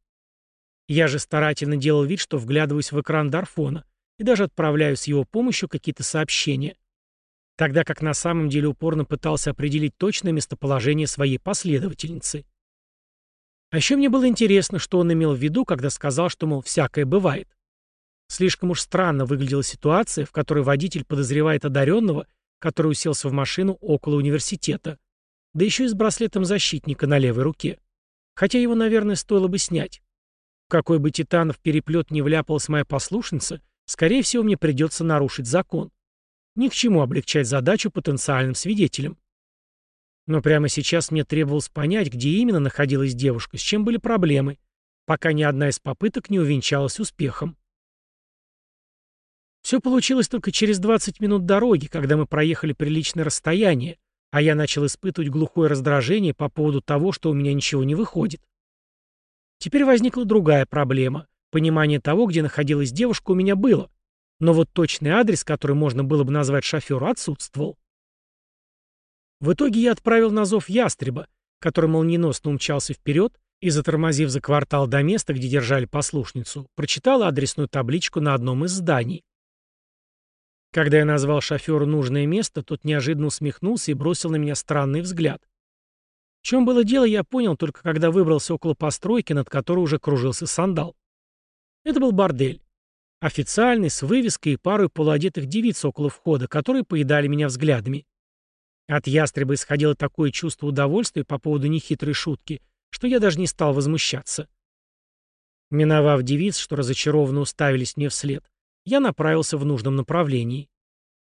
Я же старательно делал вид, что вглядываюсь в экран Дарфона и даже отправляю с его помощью какие-то сообщения тогда как на самом деле упорно пытался определить точное местоположение своей последовательницы. А еще мне было интересно, что он имел в виду, когда сказал, что, мол, всякое бывает. Слишком уж странно выглядела ситуация, в которой водитель подозревает одаренного, который уселся в машину около университета, да еще и с браслетом защитника на левой руке. Хотя его, наверное, стоило бы снять. В какой бы титанов переплет не вляпалась моя послушница, скорее всего, мне придется нарушить закон. Ни к чему облегчать задачу потенциальным свидетелям. Но прямо сейчас мне требовалось понять, где именно находилась девушка, с чем были проблемы, пока ни одна из попыток не увенчалась успехом. Все получилось только через 20 минут дороги, когда мы проехали приличное расстояние, а я начал испытывать глухое раздражение по поводу того, что у меня ничего не выходит. Теперь возникла другая проблема. Понимание того, где находилась девушка, у меня было. Но вот точный адрес, который можно было бы назвать шоферу, отсутствовал. В итоге я отправил на зов ястреба, который молниеносно умчался вперед и, затормозив за квартал до места, где держали послушницу, прочитал адресную табличку на одном из зданий. Когда я назвал шоферу нужное место, тот неожиданно усмехнулся и бросил на меня странный взгляд. В чем было дело, я понял только когда выбрался около постройки, над которой уже кружился сандал. Это был бордель. Официальный, с вывеской и парой полуодетых девиц около входа, которые поедали меня взглядами. От ястреба исходило такое чувство удовольствия по поводу нехитрой шутки, что я даже не стал возмущаться. Миновав девиц, что разочарованно уставились мне вслед, я направился в нужном направлении.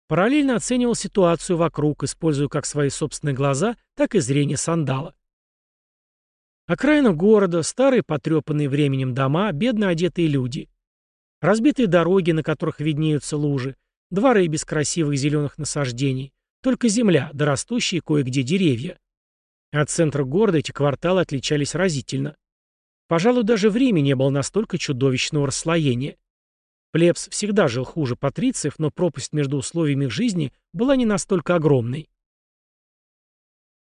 Параллельно оценивал ситуацию вокруг, используя как свои собственные глаза, так и зрение сандала. Окраина города, старые потрепанные временем дома, бедно одетые люди. Разбитые дороги, на которых виднеются лужи, дворы без красивых зеленых насаждений, только земля, да растущие кое-где деревья. От центра города эти кварталы отличались разительно. Пожалуй, даже в Риме не было настолько чудовищного расслоения. Плебс всегда жил хуже патрициев, но пропасть между условиями их жизни была не настолько огромной.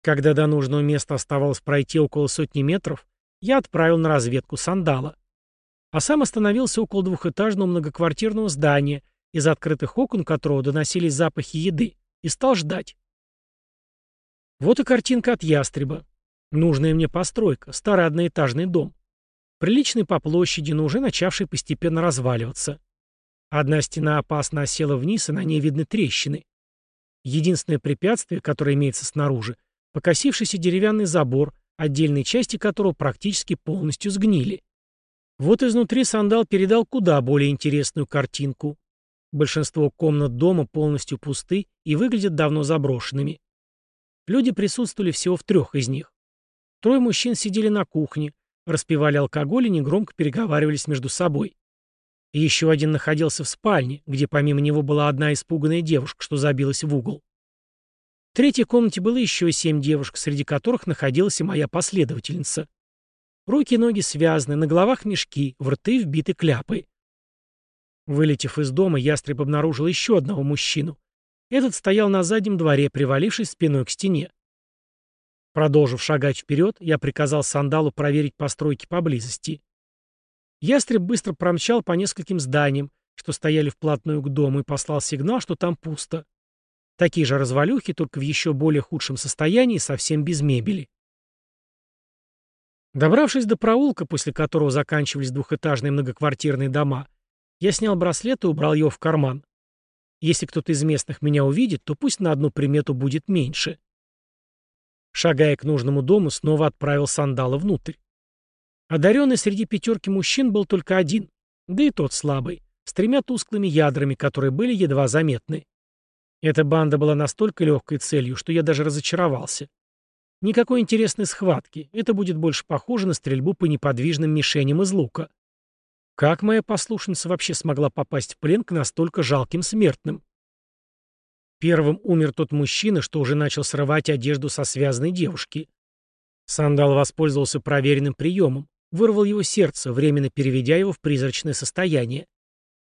Когда до нужного места оставалось пройти около сотни метров, я отправил на разведку сандала а сам остановился около двухэтажного многоквартирного здания, из открытых окон которого доносились запахи еды, и стал ждать. Вот и картинка от ястреба. Нужная мне постройка, старый одноэтажный дом. Приличный по площади, но уже начавший постепенно разваливаться. Одна стена опасно осела вниз, и на ней видны трещины. Единственное препятствие, которое имеется снаружи, покосившийся деревянный забор, отдельные части которого практически полностью сгнили. Вот изнутри сандал передал куда более интересную картинку. Большинство комнат дома полностью пусты и выглядят давно заброшенными. Люди присутствовали всего в трех из них. Трое мужчин сидели на кухне, распивали алкоголь и негромко переговаривались между собой. Еще один находился в спальне, где помимо него была одна испуганная девушка, что забилась в угол. В третьей комнате было еще семь девушек, среди которых находилась и моя последовательница. Руки и ноги связаны, на головах мешки, в рты вбиты кляпы. Вылетев из дома, ястреб обнаружил еще одного мужчину. Этот стоял на заднем дворе, привалившись спиной к стене. Продолжив шагать вперед, я приказал Сандалу проверить постройки поблизости. Ястреб быстро промчал по нескольким зданиям, что стояли вплотную к дому, и послал сигнал, что там пусто. Такие же развалюхи, только в еще более худшем состоянии, совсем без мебели. Добравшись до проулка, после которого заканчивались двухэтажные многоквартирные дома, я снял браслет и убрал его в карман. Если кто-то из местных меня увидит, то пусть на одну примету будет меньше. Шагая к нужному дому, снова отправил сандала внутрь. Одаренный среди пятерки мужчин был только один, да и тот слабый, с тремя тусклыми ядрами, которые были едва заметны. Эта банда была настолько легкой целью, что я даже разочаровался. Никакой интересной схватки, это будет больше похоже на стрельбу по неподвижным мишеням из лука. Как моя послушница вообще смогла попасть в плен к настолько жалким смертным? Первым умер тот мужчина, что уже начал срывать одежду со связанной девушки. Сандал воспользовался проверенным приемом, вырвал его сердце, временно переведя его в призрачное состояние.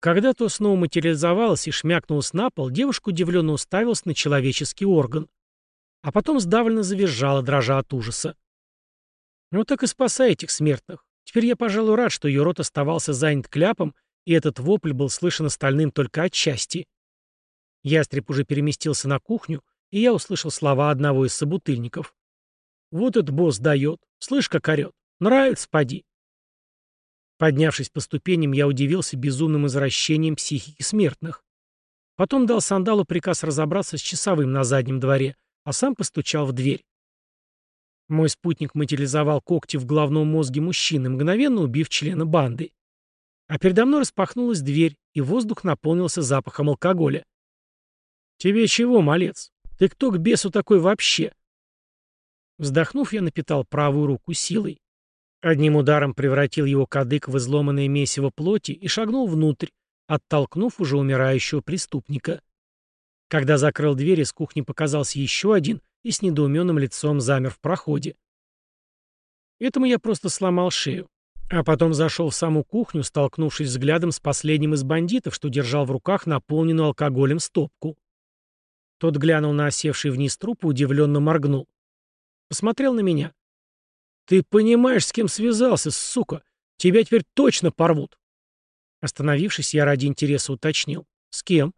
Когда то снова материализовалось и шмякнулось на пол, девушка удивленно уставилась на человеческий орган. А потом сдавленно завизжала, дрожа от ужаса. «Ну так и спасай этих смертных. Теперь я, пожалуй, рад, что ее рот оставался занят кляпом, и этот вопль был слышен остальным только отчасти. Ястреб уже переместился на кухню, и я услышал слова одного из собутыльников. «Вот этот босс дает. Слышь, как орет. Нравится, поди». Поднявшись по ступеням, я удивился безумным извращением психики смертных. Потом дал Сандалу приказ разобраться с часовым на заднем дворе, а сам постучал в дверь. Мой спутник материализовал когти в головном мозге мужчины, мгновенно убив члена банды. А передо мной распахнулась дверь, и воздух наполнился запахом алкоголя. «Тебе чего, малец? Ты кто к бесу такой вообще?» Вздохнув, я напитал правую руку силой. Одним ударом превратил его кадык в изломанное месиво плоти и шагнул внутрь, оттолкнув уже умирающего преступника. Когда закрыл дверь, из кухни показался еще один и с недоуменным лицом замер в проходе. Этому я просто сломал шею. А потом зашел в саму кухню, столкнувшись взглядом с последним из бандитов, что держал в руках наполненную алкоголем стопку. Тот глянул на осевший вниз труп и удивленно моргнул. Посмотрел на меня. «Ты понимаешь, с кем связался, сука? Тебя теперь точно порвут!» Остановившись, я ради интереса уточнил. «С кем?»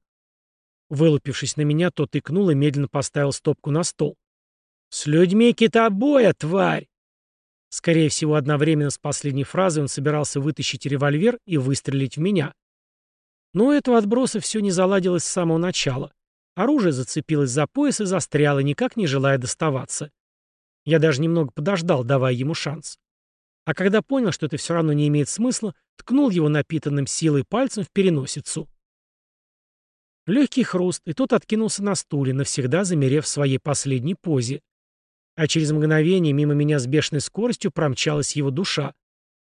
Вылупившись на меня, тот икнул и медленно поставил стопку на стол. «С людьми китобоя, тварь!» Скорее всего, одновременно с последней фразой он собирался вытащить револьвер и выстрелить в меня. Но у этого отброса все не заладилось с самого начала. Оружие зацепилось за пояс и застряло, никак не желая доставаться. Я даже немного подождал, давая ему шанс. А когда понял, что это все равно не имеет смысла, ткнул его напитанным силой пальцем в переносицу. Легкий хруст, и тот откинулся на стуле, навсегда замерев в своей последней позе. А через мгновение мимо меня с бешеной скоростью промчалась его душа.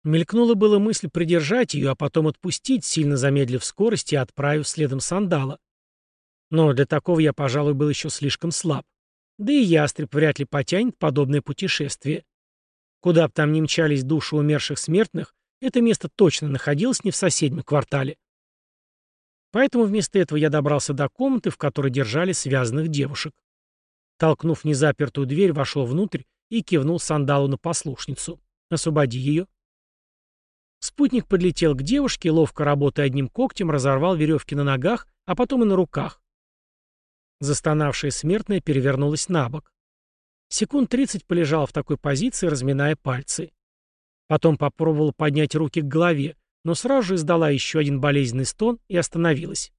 Мелькнула была мысль придержать ее, а потом отпустить, сильно замедлив скорость и отправив следом сандала. Но для такого я, пожалуй, был еще слишком слаб. Да и ястреб вряд ли потянет подобное путешествие. Куда бы там ни мчались души умерших смертных, это место точно находилось не в соседнем квартале. Поэтому вместо этого я добрался до комнаты, в которой держали связанных девушек. Толкнув незапертую дверь, вошел внутрь и кивнул сандалу на послушницу. «Освободи ее». Спутник подлетел к девушке, ловко работая одним когтем, разорвал веревки на ногах, а потом и на руках. Застонавшая смертная перевернулась на бок. Секунд тридцать полежала в такой позиции, разминая пальцы. Потом попробовала поднять руки к голове, но сразу же издала еще один болезненный стон и остановилась.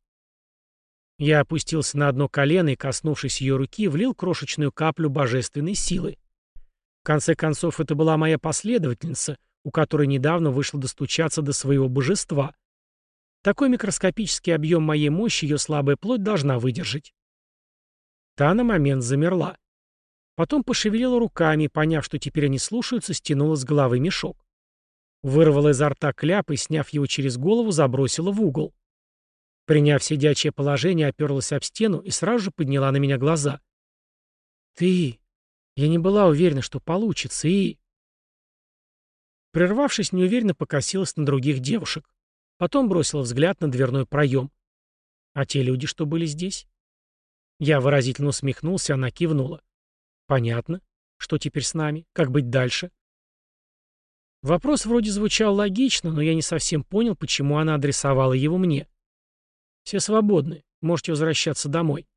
Я опустился на одно колено и, коснувшись ее руки, влил крошечную каплю божественной силы. В конце концов, это была моя последовательница, у которой недавно вышло достучаться до своего божества. Такой микроскопический объем моей мощи ее слабая плоть должна выдержать. Та на момент замерла. Потом пошевелила руками поняв, что теперь они слушаются, стянула с головы мешок. Вырвала изо рта кляп и, сняв его через голову, забросила в угол. Приняв сидячее положение, оперлась об стену и сразу же подняла на меня глаза. «Ты...» Я не была уверена, что получится, и... Прервавшись, неуверенно покосилась на других девушек. Потом бросила взгляд на дверной проем. А те люди, что были здесь? Я выразительно усмехнулся, она кивнула. Понятно. Что теперь с нами? Как быть дальше? Вопрос вроде звучал логично, но я не совсем понял, почему она адресовала его мне. Все свободны. Можете возвращаться домой.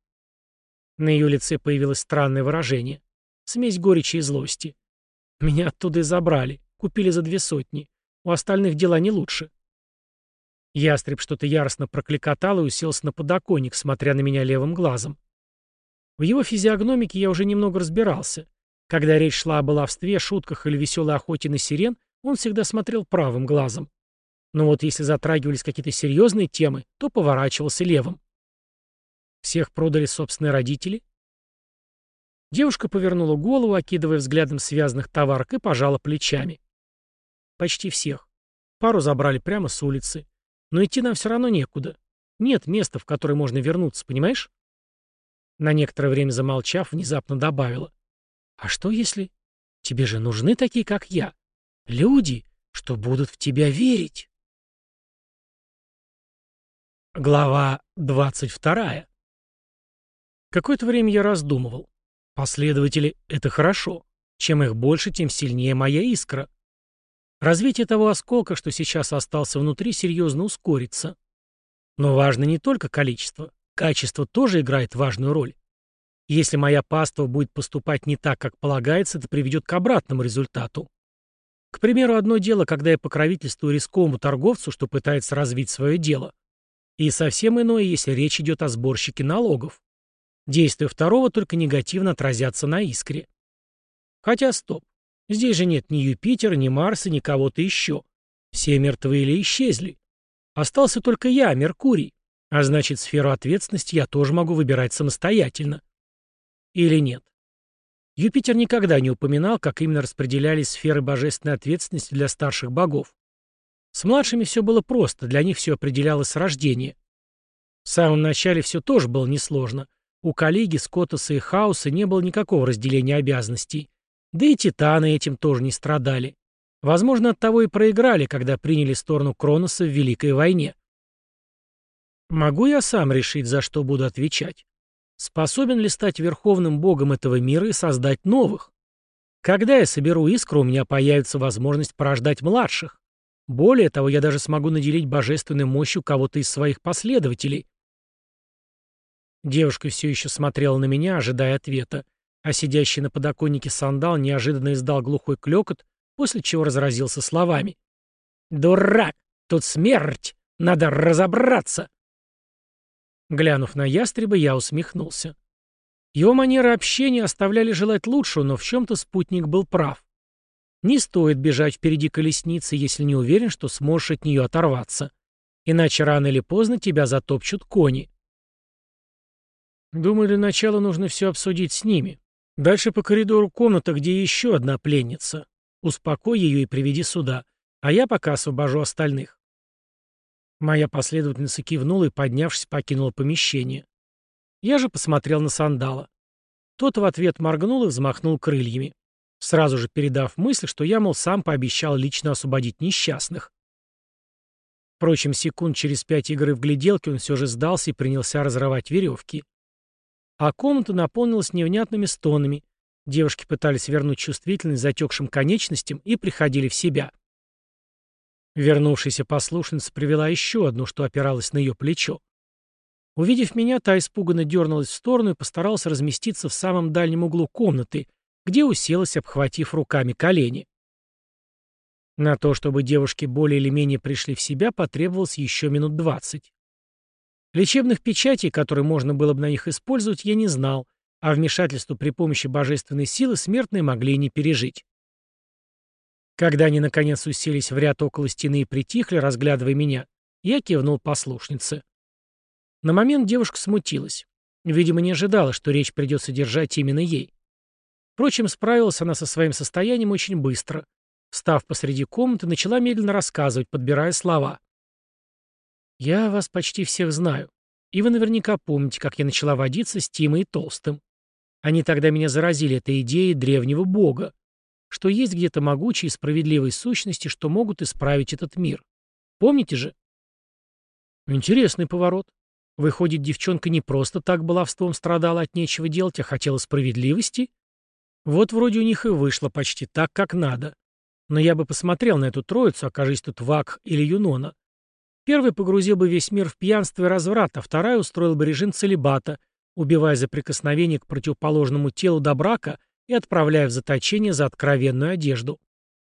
На ее лице появилось странное выражение. Смесь горечи и злости. Меня оттуда и забрали. Купили за две сотни. У остальных дела не лучше. Ястреб что-то яростно прокликотал и уселся на подоконник, смотря на меня левым глазом. В его физиогномике я уже немного разбирался. Когда речь шла о баловстве, шутках или веселой охоте на сирен, он всегда смотрел правым глазом. Но вот если затрагивались какие-то серьезные темы, то поворачивался левым. Всех продали собственные родители? Девушка повернула голову, окидывая взглядом связанных товарок, и пожала плечами. Почти всех. Пару забрали прямо с улицы. Но идти нам все равно некуда. Нет места, в которое можно вернуться, понимаешь? На некоторое время замолчав, внезапно добавила. А что если... Тебе же нужны такие, как я. Люди, что будут в тебя верить. Глава двадцать вторая. Какое-то время я раздумывал. Последователи — это хорошо. Чем их больше, тем сильнее моя искра. Развитие того осколка, что сейчас остался внутри, серьезно ускорится. Но важно не только количество. Качество тоже играет важную роль. Если моя паства будет поступать не так, как полагается, это приведет к обратному результату. К примеру, одно дело, когда я покровительствую рисковому торговцу, что пытается развить свое дело. И совсем иное, если речь идет о сборщике налогов. Действия второго только негативно отразятся на искре. Хотя стоп. Здесь же нет ни Юпитера, ни Марса, ни кого-то еще. Все мертвы или исчезли. Остался только я, Меркурий. А значит, сферу ответственности я тоже могу выбирать самостоятельно. Или нет? Юпитер никогда не упоминал, как именно распределялись сферы божественной ответственности для старших богов. С младшими все было просто, для них все определялось с рождения. В самом начале все тоже было несложно. У коллеги, Скоттаса и Хауса не было никакого разделения обязанностей. Да и титаны этим тоже не страдали. Возможно, оттого и проиграли, когда приняли сторону Кроноса в Великой войне. Могу я сам решить, за что буду отвечать? Способен ли стать верховным богом этого мира и создать новых? Когда я соберу искру, у меня появится возможность порождать младших. Более того, я даже смогу наделить божественной мощью кого-то из своих последователей. Девушка все еще смотрела на меня, ожидая ответа а сидящий на подоконнике сандал неожиданно издал глухой клёкот, после чего разразился словами. «Дурак! Тут смерть! Надо разобраться!» Глянув на ястреба, я усмехнулся. Его манеры общения оставляли желать лучшего, но в чем-то спутник был прав. Не стоит бежать впереди колесницы, если не уверен, что сможешь от нее оторваться. Иначе рано или поздно тебя затопчут кони. Думаю, для начала нужно все обсудить с ними. Дальше по коридору комната, где еще одна пленница. Успокой ее и приведи сюда, а я пока освобожу остальных. Моя последовательница кивнула и, поднявшись, покинула помещение. Я же посмотрел на сандала. Тот в ответ моргнул и взмахнул крыльями, сразу же передав мысль, что я, мол, сам пообещал лично освободить несчастных. Впрочем, секунд через пять игры в гляделки он все же сдался и принялся разрывать веревки а комната наполнилась невнятными стонами. Девушки пытались вернуть чувствительность затекшим конечностям и приходили в себя. Вернувшаяся послушница привела еще одну, что опиралась на ее плечо. Увидев меня, та испуганно дернулась в сторону и постаралась разместиться в самом дальнем углу комнаты, где уселась, обхватив руками колени. На то, чтобы девушки более или менее пришли в себя, потребовалось еще минут двадцать. Лечебных печатей, которые можно было бы на них использовать, я не знал, а вмешательство при помощи божественной силы смертные могли не пережить. Когда они наконец уселись в ряд около стены и притихли, разглядывая меня, я кивнул послушнице. На момент девушка смутилась. Видимо, не ожидала, что речь придется держать именно ей. Впрочем, справилась она со своим состоянием очень быстро. Встав посреди комнаты, начала медленно рассказывать, подбирая слова. «Я вас почти всех знаю. И вы наверняка помните, как я начала водиться с Тимой и Толстым. Они тогда меня заразили этой идеей древнего бога, что есть где-то могучие и справедливые сущности, что могут исправить этот мир. Помните же? Интересный поворот. Выходит, девчонка не просто так баловством страдала от нечего делать, а хотела справедливости? Вот вроде у них и вышло почти так, как надо. Но я бы посмотрел на эту троицу, окажись тут Вак или Юнона. Первый погрузил бы весь мир в пьянство и разврат, а вторая устроил бы режим целебата, убивая за прикосновение к противоположному телу до брака и отправляя в заточение за откровенную одежду.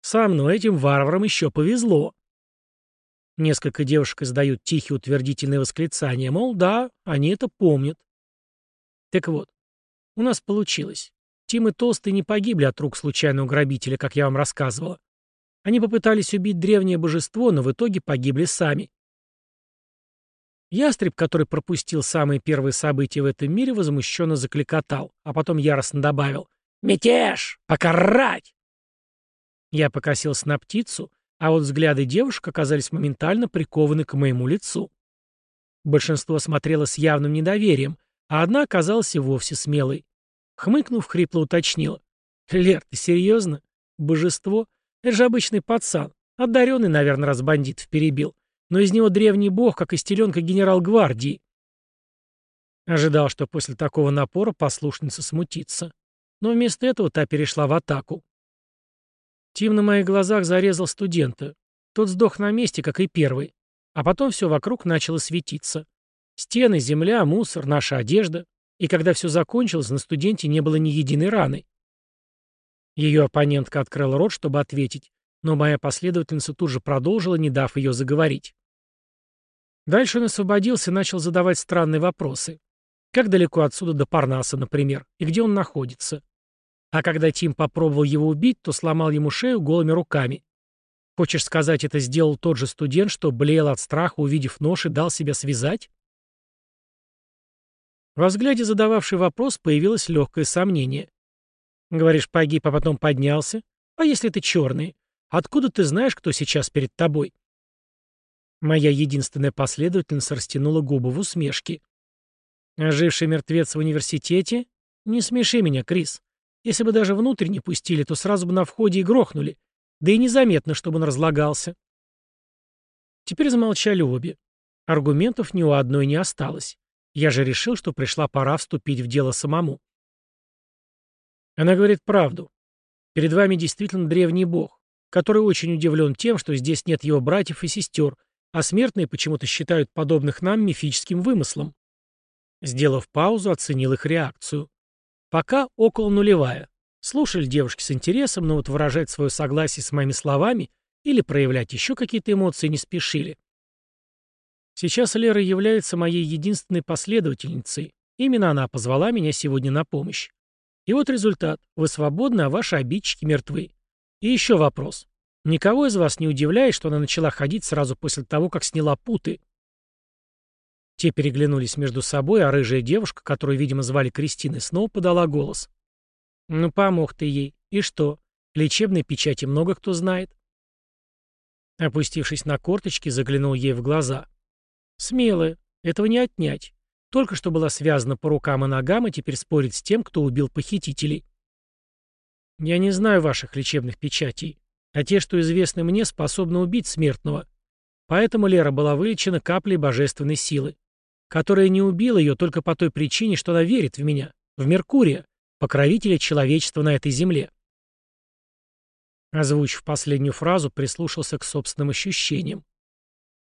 Со мной этим варварам еще повезло. Несколько девушек издают тихие утвердительные восклицания, мол, да, они это помнят. Так вот, у нас получилось. Тим и Толстый не погибли от рук случайного грабителя, как я вам рассказывала. Они попытались убить древнее божество, но в итоге погибли сами. Ястреб, который пропустил самые первые события в этом мире, возмущенно закликотал, а потом яростно добавил «Мятеж! Покарать!» Я покосился на птицу, а вот взгляды девушек оказались моментально прикованы к моему лицу. Большинство смотрело с явным недоверием, а одна оказалась и вовсе смелой. Хмыкнув, хрипло уточнила. «Лер, ты серьезно? Божество? Это же обычный пацан. Одаренный, наверное, раз бандитов перебил но из него древний бог, как из теленка генерал гвардии. Ожидал, что после такого напора послушница смутится. Но вместо этого та перешла в атаку. Тим на моих глазах зарезал студента. Тот сдох на месте, как и первый. А потом все вокруг начало светиться. Стены, земля, мусор, наша одежда. И когда все закончилось, на студенте не было ни единой раны. Ее оппонентка открыла рот, чтобы ответить, но моя последовательница тут же продолжила, не дав ее заговорить. Дальше он освободился и начал задавать странные вопросы. Как далеко отсюда до Парнаса, например, и где он находится? А когда Тим попробовал его убить, то сломал ему шею голыми руками. Хочешь сказать, это сделал тот же студент, что блеял от страха, увидев нож и дал себя связать? Во взгляде задававший вопрос появилось легкое сомнение. Говоришь, погиб, а потом поднялся? А если ты черный? Откуда ты знаешь, кто сейчас перед тобой? Моя единственная последовательница растянула губы в усмешке. Оживший мертвец в университете? Не смеши меня, Крис. Если бы даже внутрь не пустили, то сразу бы на входе и грохнули. Да и незаметно, чтобы он разлагался. Теперь замолчали обе. Аргументов ни у одной не осталось. Я же решил, что пришла пора вступить в дело самому. Она говорит правду. Перед вами действительно древний бог, который очень удивлен тем, что здесь нет его братьев и сестер, а смертные почему-то считают подобных нам мифическим вымыслом. Сделав паузу, оценил их реакцию. Пока около нулевая. Слушали девушки с интересом, но вот выражать свое согласие с моими словами или проявлять еще какие-то эмоции не спешили. Сейчас Лера является моей единственной последовательницей. Именно она позвала меня сегодня на помощь. И вот результат. Вы свободны, а ваши обидчики мертвы. И еще вопрос. Никого из вас не удивляет, что она начала ходить сразу после того, как сняла путы. Те переглянулись между собой, а рыжая девушка, которую, видимо, звали Кристиной, снова подала голос. «Ну, помог ты ей. И что? Лечебной печати много кто знает». Опустившись на корточки, заглянул ей в глаза. «Смелая. Этого не отнять. Только что была связана по рукам и ногам, и теперь спорит с тем, кто убил похитителей». «Я не знаю ваших лечебных печатей. А те, что известны мне, способны убить смертного. Поэтому Лера была вылечена каплей божественной силы, которая не убила ее только по той причине, что она верит в меня, в Меркурия, покровителя человечества на этой земле. Озвучив последнюю фразу, прислушался к собственным ощущениям.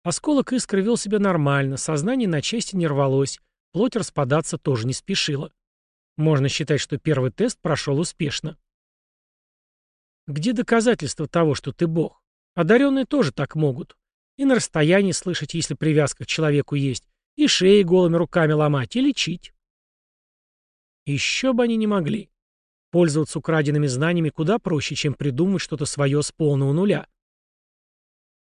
Осколок искры вел себя нормально, сознание на части не рвалось, плоть распадаться тоже не спешила. Можно считать, что первый тест прошел успешно. Где доказательства того, что ты бог? Одаренные тоже так могут. И на расстоянии слышать, если привязка к человеку есть, и шеи голыми руками ломать, и лечить. Еще бы они не могли. Пользоваться украденными знаниями куда проще, чем придумать что-то свое с полного нуля.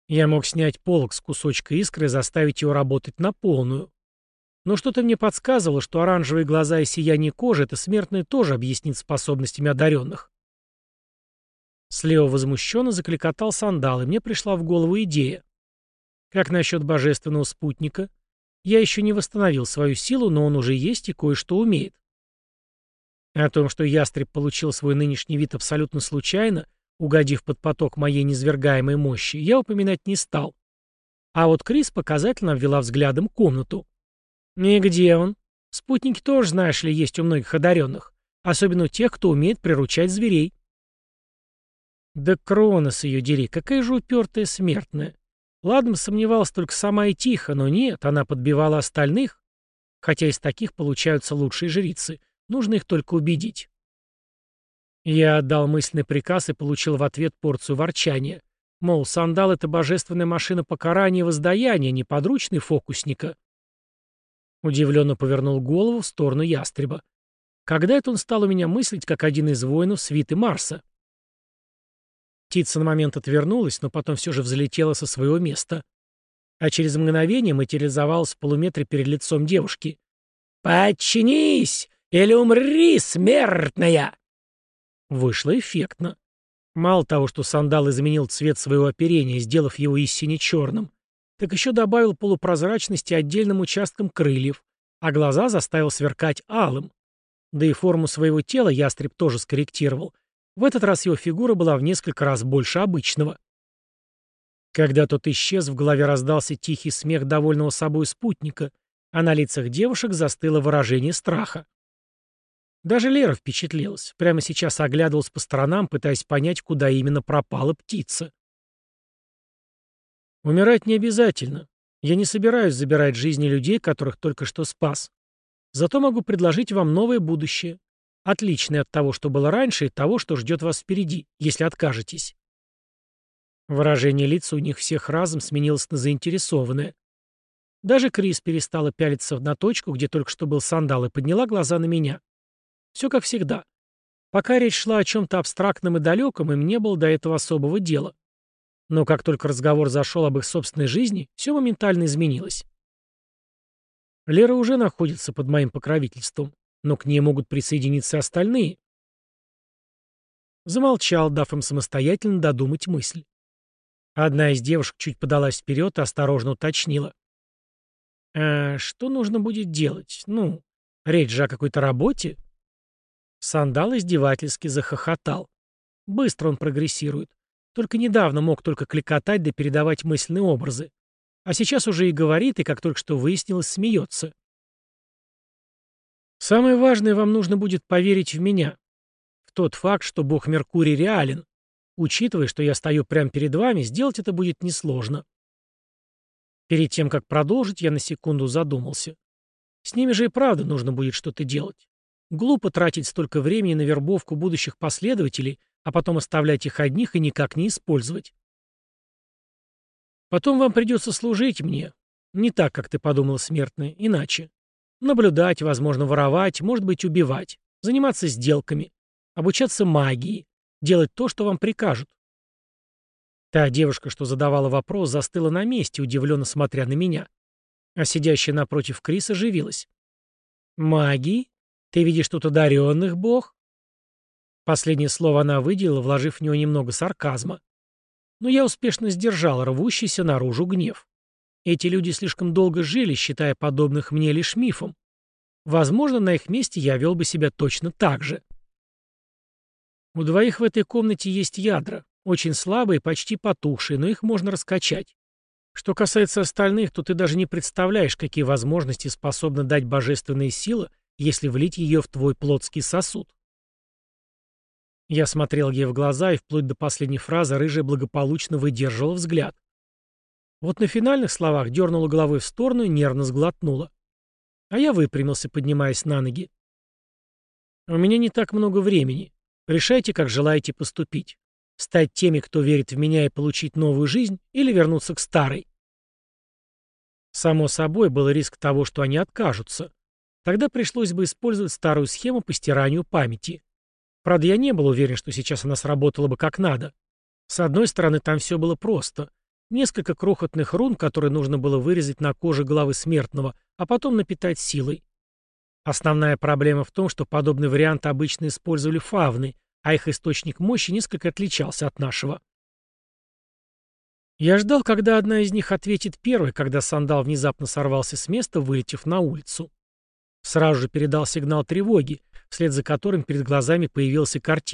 Я мог снять полог с кусочка искры и заставить его работать на полную. Но что-то мне подсказывало, что оранжевые глаза и сияние кожи это смертное тоже объяснит способностями одаренных. Слева возмущенно закликотал сандал, и мне пришла в голову идея. Как насчет божественного спутника? Я еще не восстановил свою силу, но он уже есть и кое-что умеет. О том, что ястреб получил свой нынешний вид абсолютно случайно, угодив под поток моей низвергаемой мощи, я упоминать не стал. А вот Крис показательно обвела взглядом комнату. «И где он? Спутники тоже, знаешь ли, есть у многих одаренных. Особенно у тех, кто умеет приручать зверей». «Да Кронос ее дери, какая же упертая смертная. Ладно, сомневалась только сама и тихо, но нет, она подбивала остальных. Хотя из таких получаются лучшие жрицы. Нужно их только убедить». Я отдал мысленный приказ и получил в ответ порцию ворчания. Мол, сандал — это божественная машина покарания и воздаяния, не подручный фокусника. Удивленно повернул голову в сторону ястреба. Когда это он стал у меня мыслить, как один из воинов свиты Марса? Птица на момент отвернулась, но потом все же взлетела со своего места. А через мгновение материализовалась в полуметре перед лицом девушки. «Подчинись, или умри, смертная!» Вышло эффектно. Мало того, что сандал изменил цвет своего оперения, сделав его истине черным, так еще добавил полупрозрачности отдельным участкам крыльев, а глаза заставил сверкать алым. Да и форму своего тела ястреб тоже скорректировал. В этот раз его фигура была в несколько раз больше обычного. Когда тот исчез, в голове раздался тихий смех довольного собой спутника, а на лицах девушек застыло выражение страха. Даже Лера впечатлилась. Прямо сейчас оглядывалась по сторонам, пытаясь понять, куда именно пропала птица. Умирать не обязательно. Я не собираюсь забирать жизни людей, которых только что спас. Зато могу предложить вам новое будущее. Отличное от того, что было раньше, и того, что ждет вас впереди, если откажетесь. Выражение лица у них всех разом сменилось на заинтересованное. Даже Крис перестала пялиться на точку, где только что был сандал, и подняла глаза на меня. Все как всегда. Пока речь шла о чем-то абстрактном и далеком, им не было до этого особого дела. Но как только разговор зашел об их собственной жизни, все моментально изменилось. Лера уже находится под моим покровительством, но к ней могут присоединиться остальные. Замолчал, дав им самостоятельно додумать мысль. Одна из девушек чуть подалась вперед и осторожно уточнила. «А что нужно будет делать? Ну, речь же о какой-то работе?» Сандал издевательски захохотал. Быстро он прогрессирует. Только недавно мог только кликотать да передавать мысленные образы. А сейчас уже и говорит, и, как только что выяснилось, смеется. Самое важное, вам нужно будет поверить в меня. В тот факт, что бог Меркурий реален. Учитывая, что я стою прямо перед вами, сделать это будет несложно. Перед тем, как продолжить, я на секунду задумался. С ними же и правда нужно будет что-то делать. Глупо тратить столько времени на вербовку будущих последователей, а потом оставлять их одних и никак не использовать. Потом вам придется служить мне. Не так, как ты подумал, смертный, иначе. Наблюдать, возможно, воровать, может быть, убивать. Заниматься сделками. Обучаться магии. Делать то, что вам прикажут. Та девушка, что задавала вопрос, застыла на месте, удивленно смотря на меня. А сидящая напротив Криса оживилась. «Магии? «Ты видишь тут одаренных, бог?» Последнее слово она выделила, вложив в него немного сарказма. Но я успешно сдержал рвущийся наружу гнев. Эти люди слишком долго жили, считая подобных мне лишь мифом. Возможно, на их месте я вел бы себя точно так же. У двоих в этой комнате есть ядра, очень слабые, почти потухшие, но их можно раскачать. Что касается остальных, то ты даже не представляешь, какие возможности способна дать божественная сила — если влить ее в твой плотский сосуд. Я смотрел ей в глаза, и вплоть до последней фразы рыжая благополучно выдерживала взгляд. Вот на финальных словах дернула головой в сторону и нервно сглотнула. А я выпрямился, поднимаясь на ноги. «У меня не так много времени. Решайте, как желаете поступить. Стать теми, кто верит в меня и получить новую жизнь, или вернуться к старой?» Само собой, был риск того, что они откажутся. Тогда пришлось бы использовать старую схему по стиранию памяти. Правда, я не был уверен, что сейчас она сработала бы как надо. С одной стороны, там все было просто. Несколько крохотных рун, которые нужно было вырезать на коже головы смертного, а потом напитать силой. Основная проблема в том, что подобный вариант обычно использовали фавны, а их источник мощи несколько отличался от нашего. Я ждал, когда одна из них ответит первой, когда сандал внезапно сорвался с места, вылетев на улицу. Сразу же передал сигнал тревоги, вслед за которым перед глазами появился картина.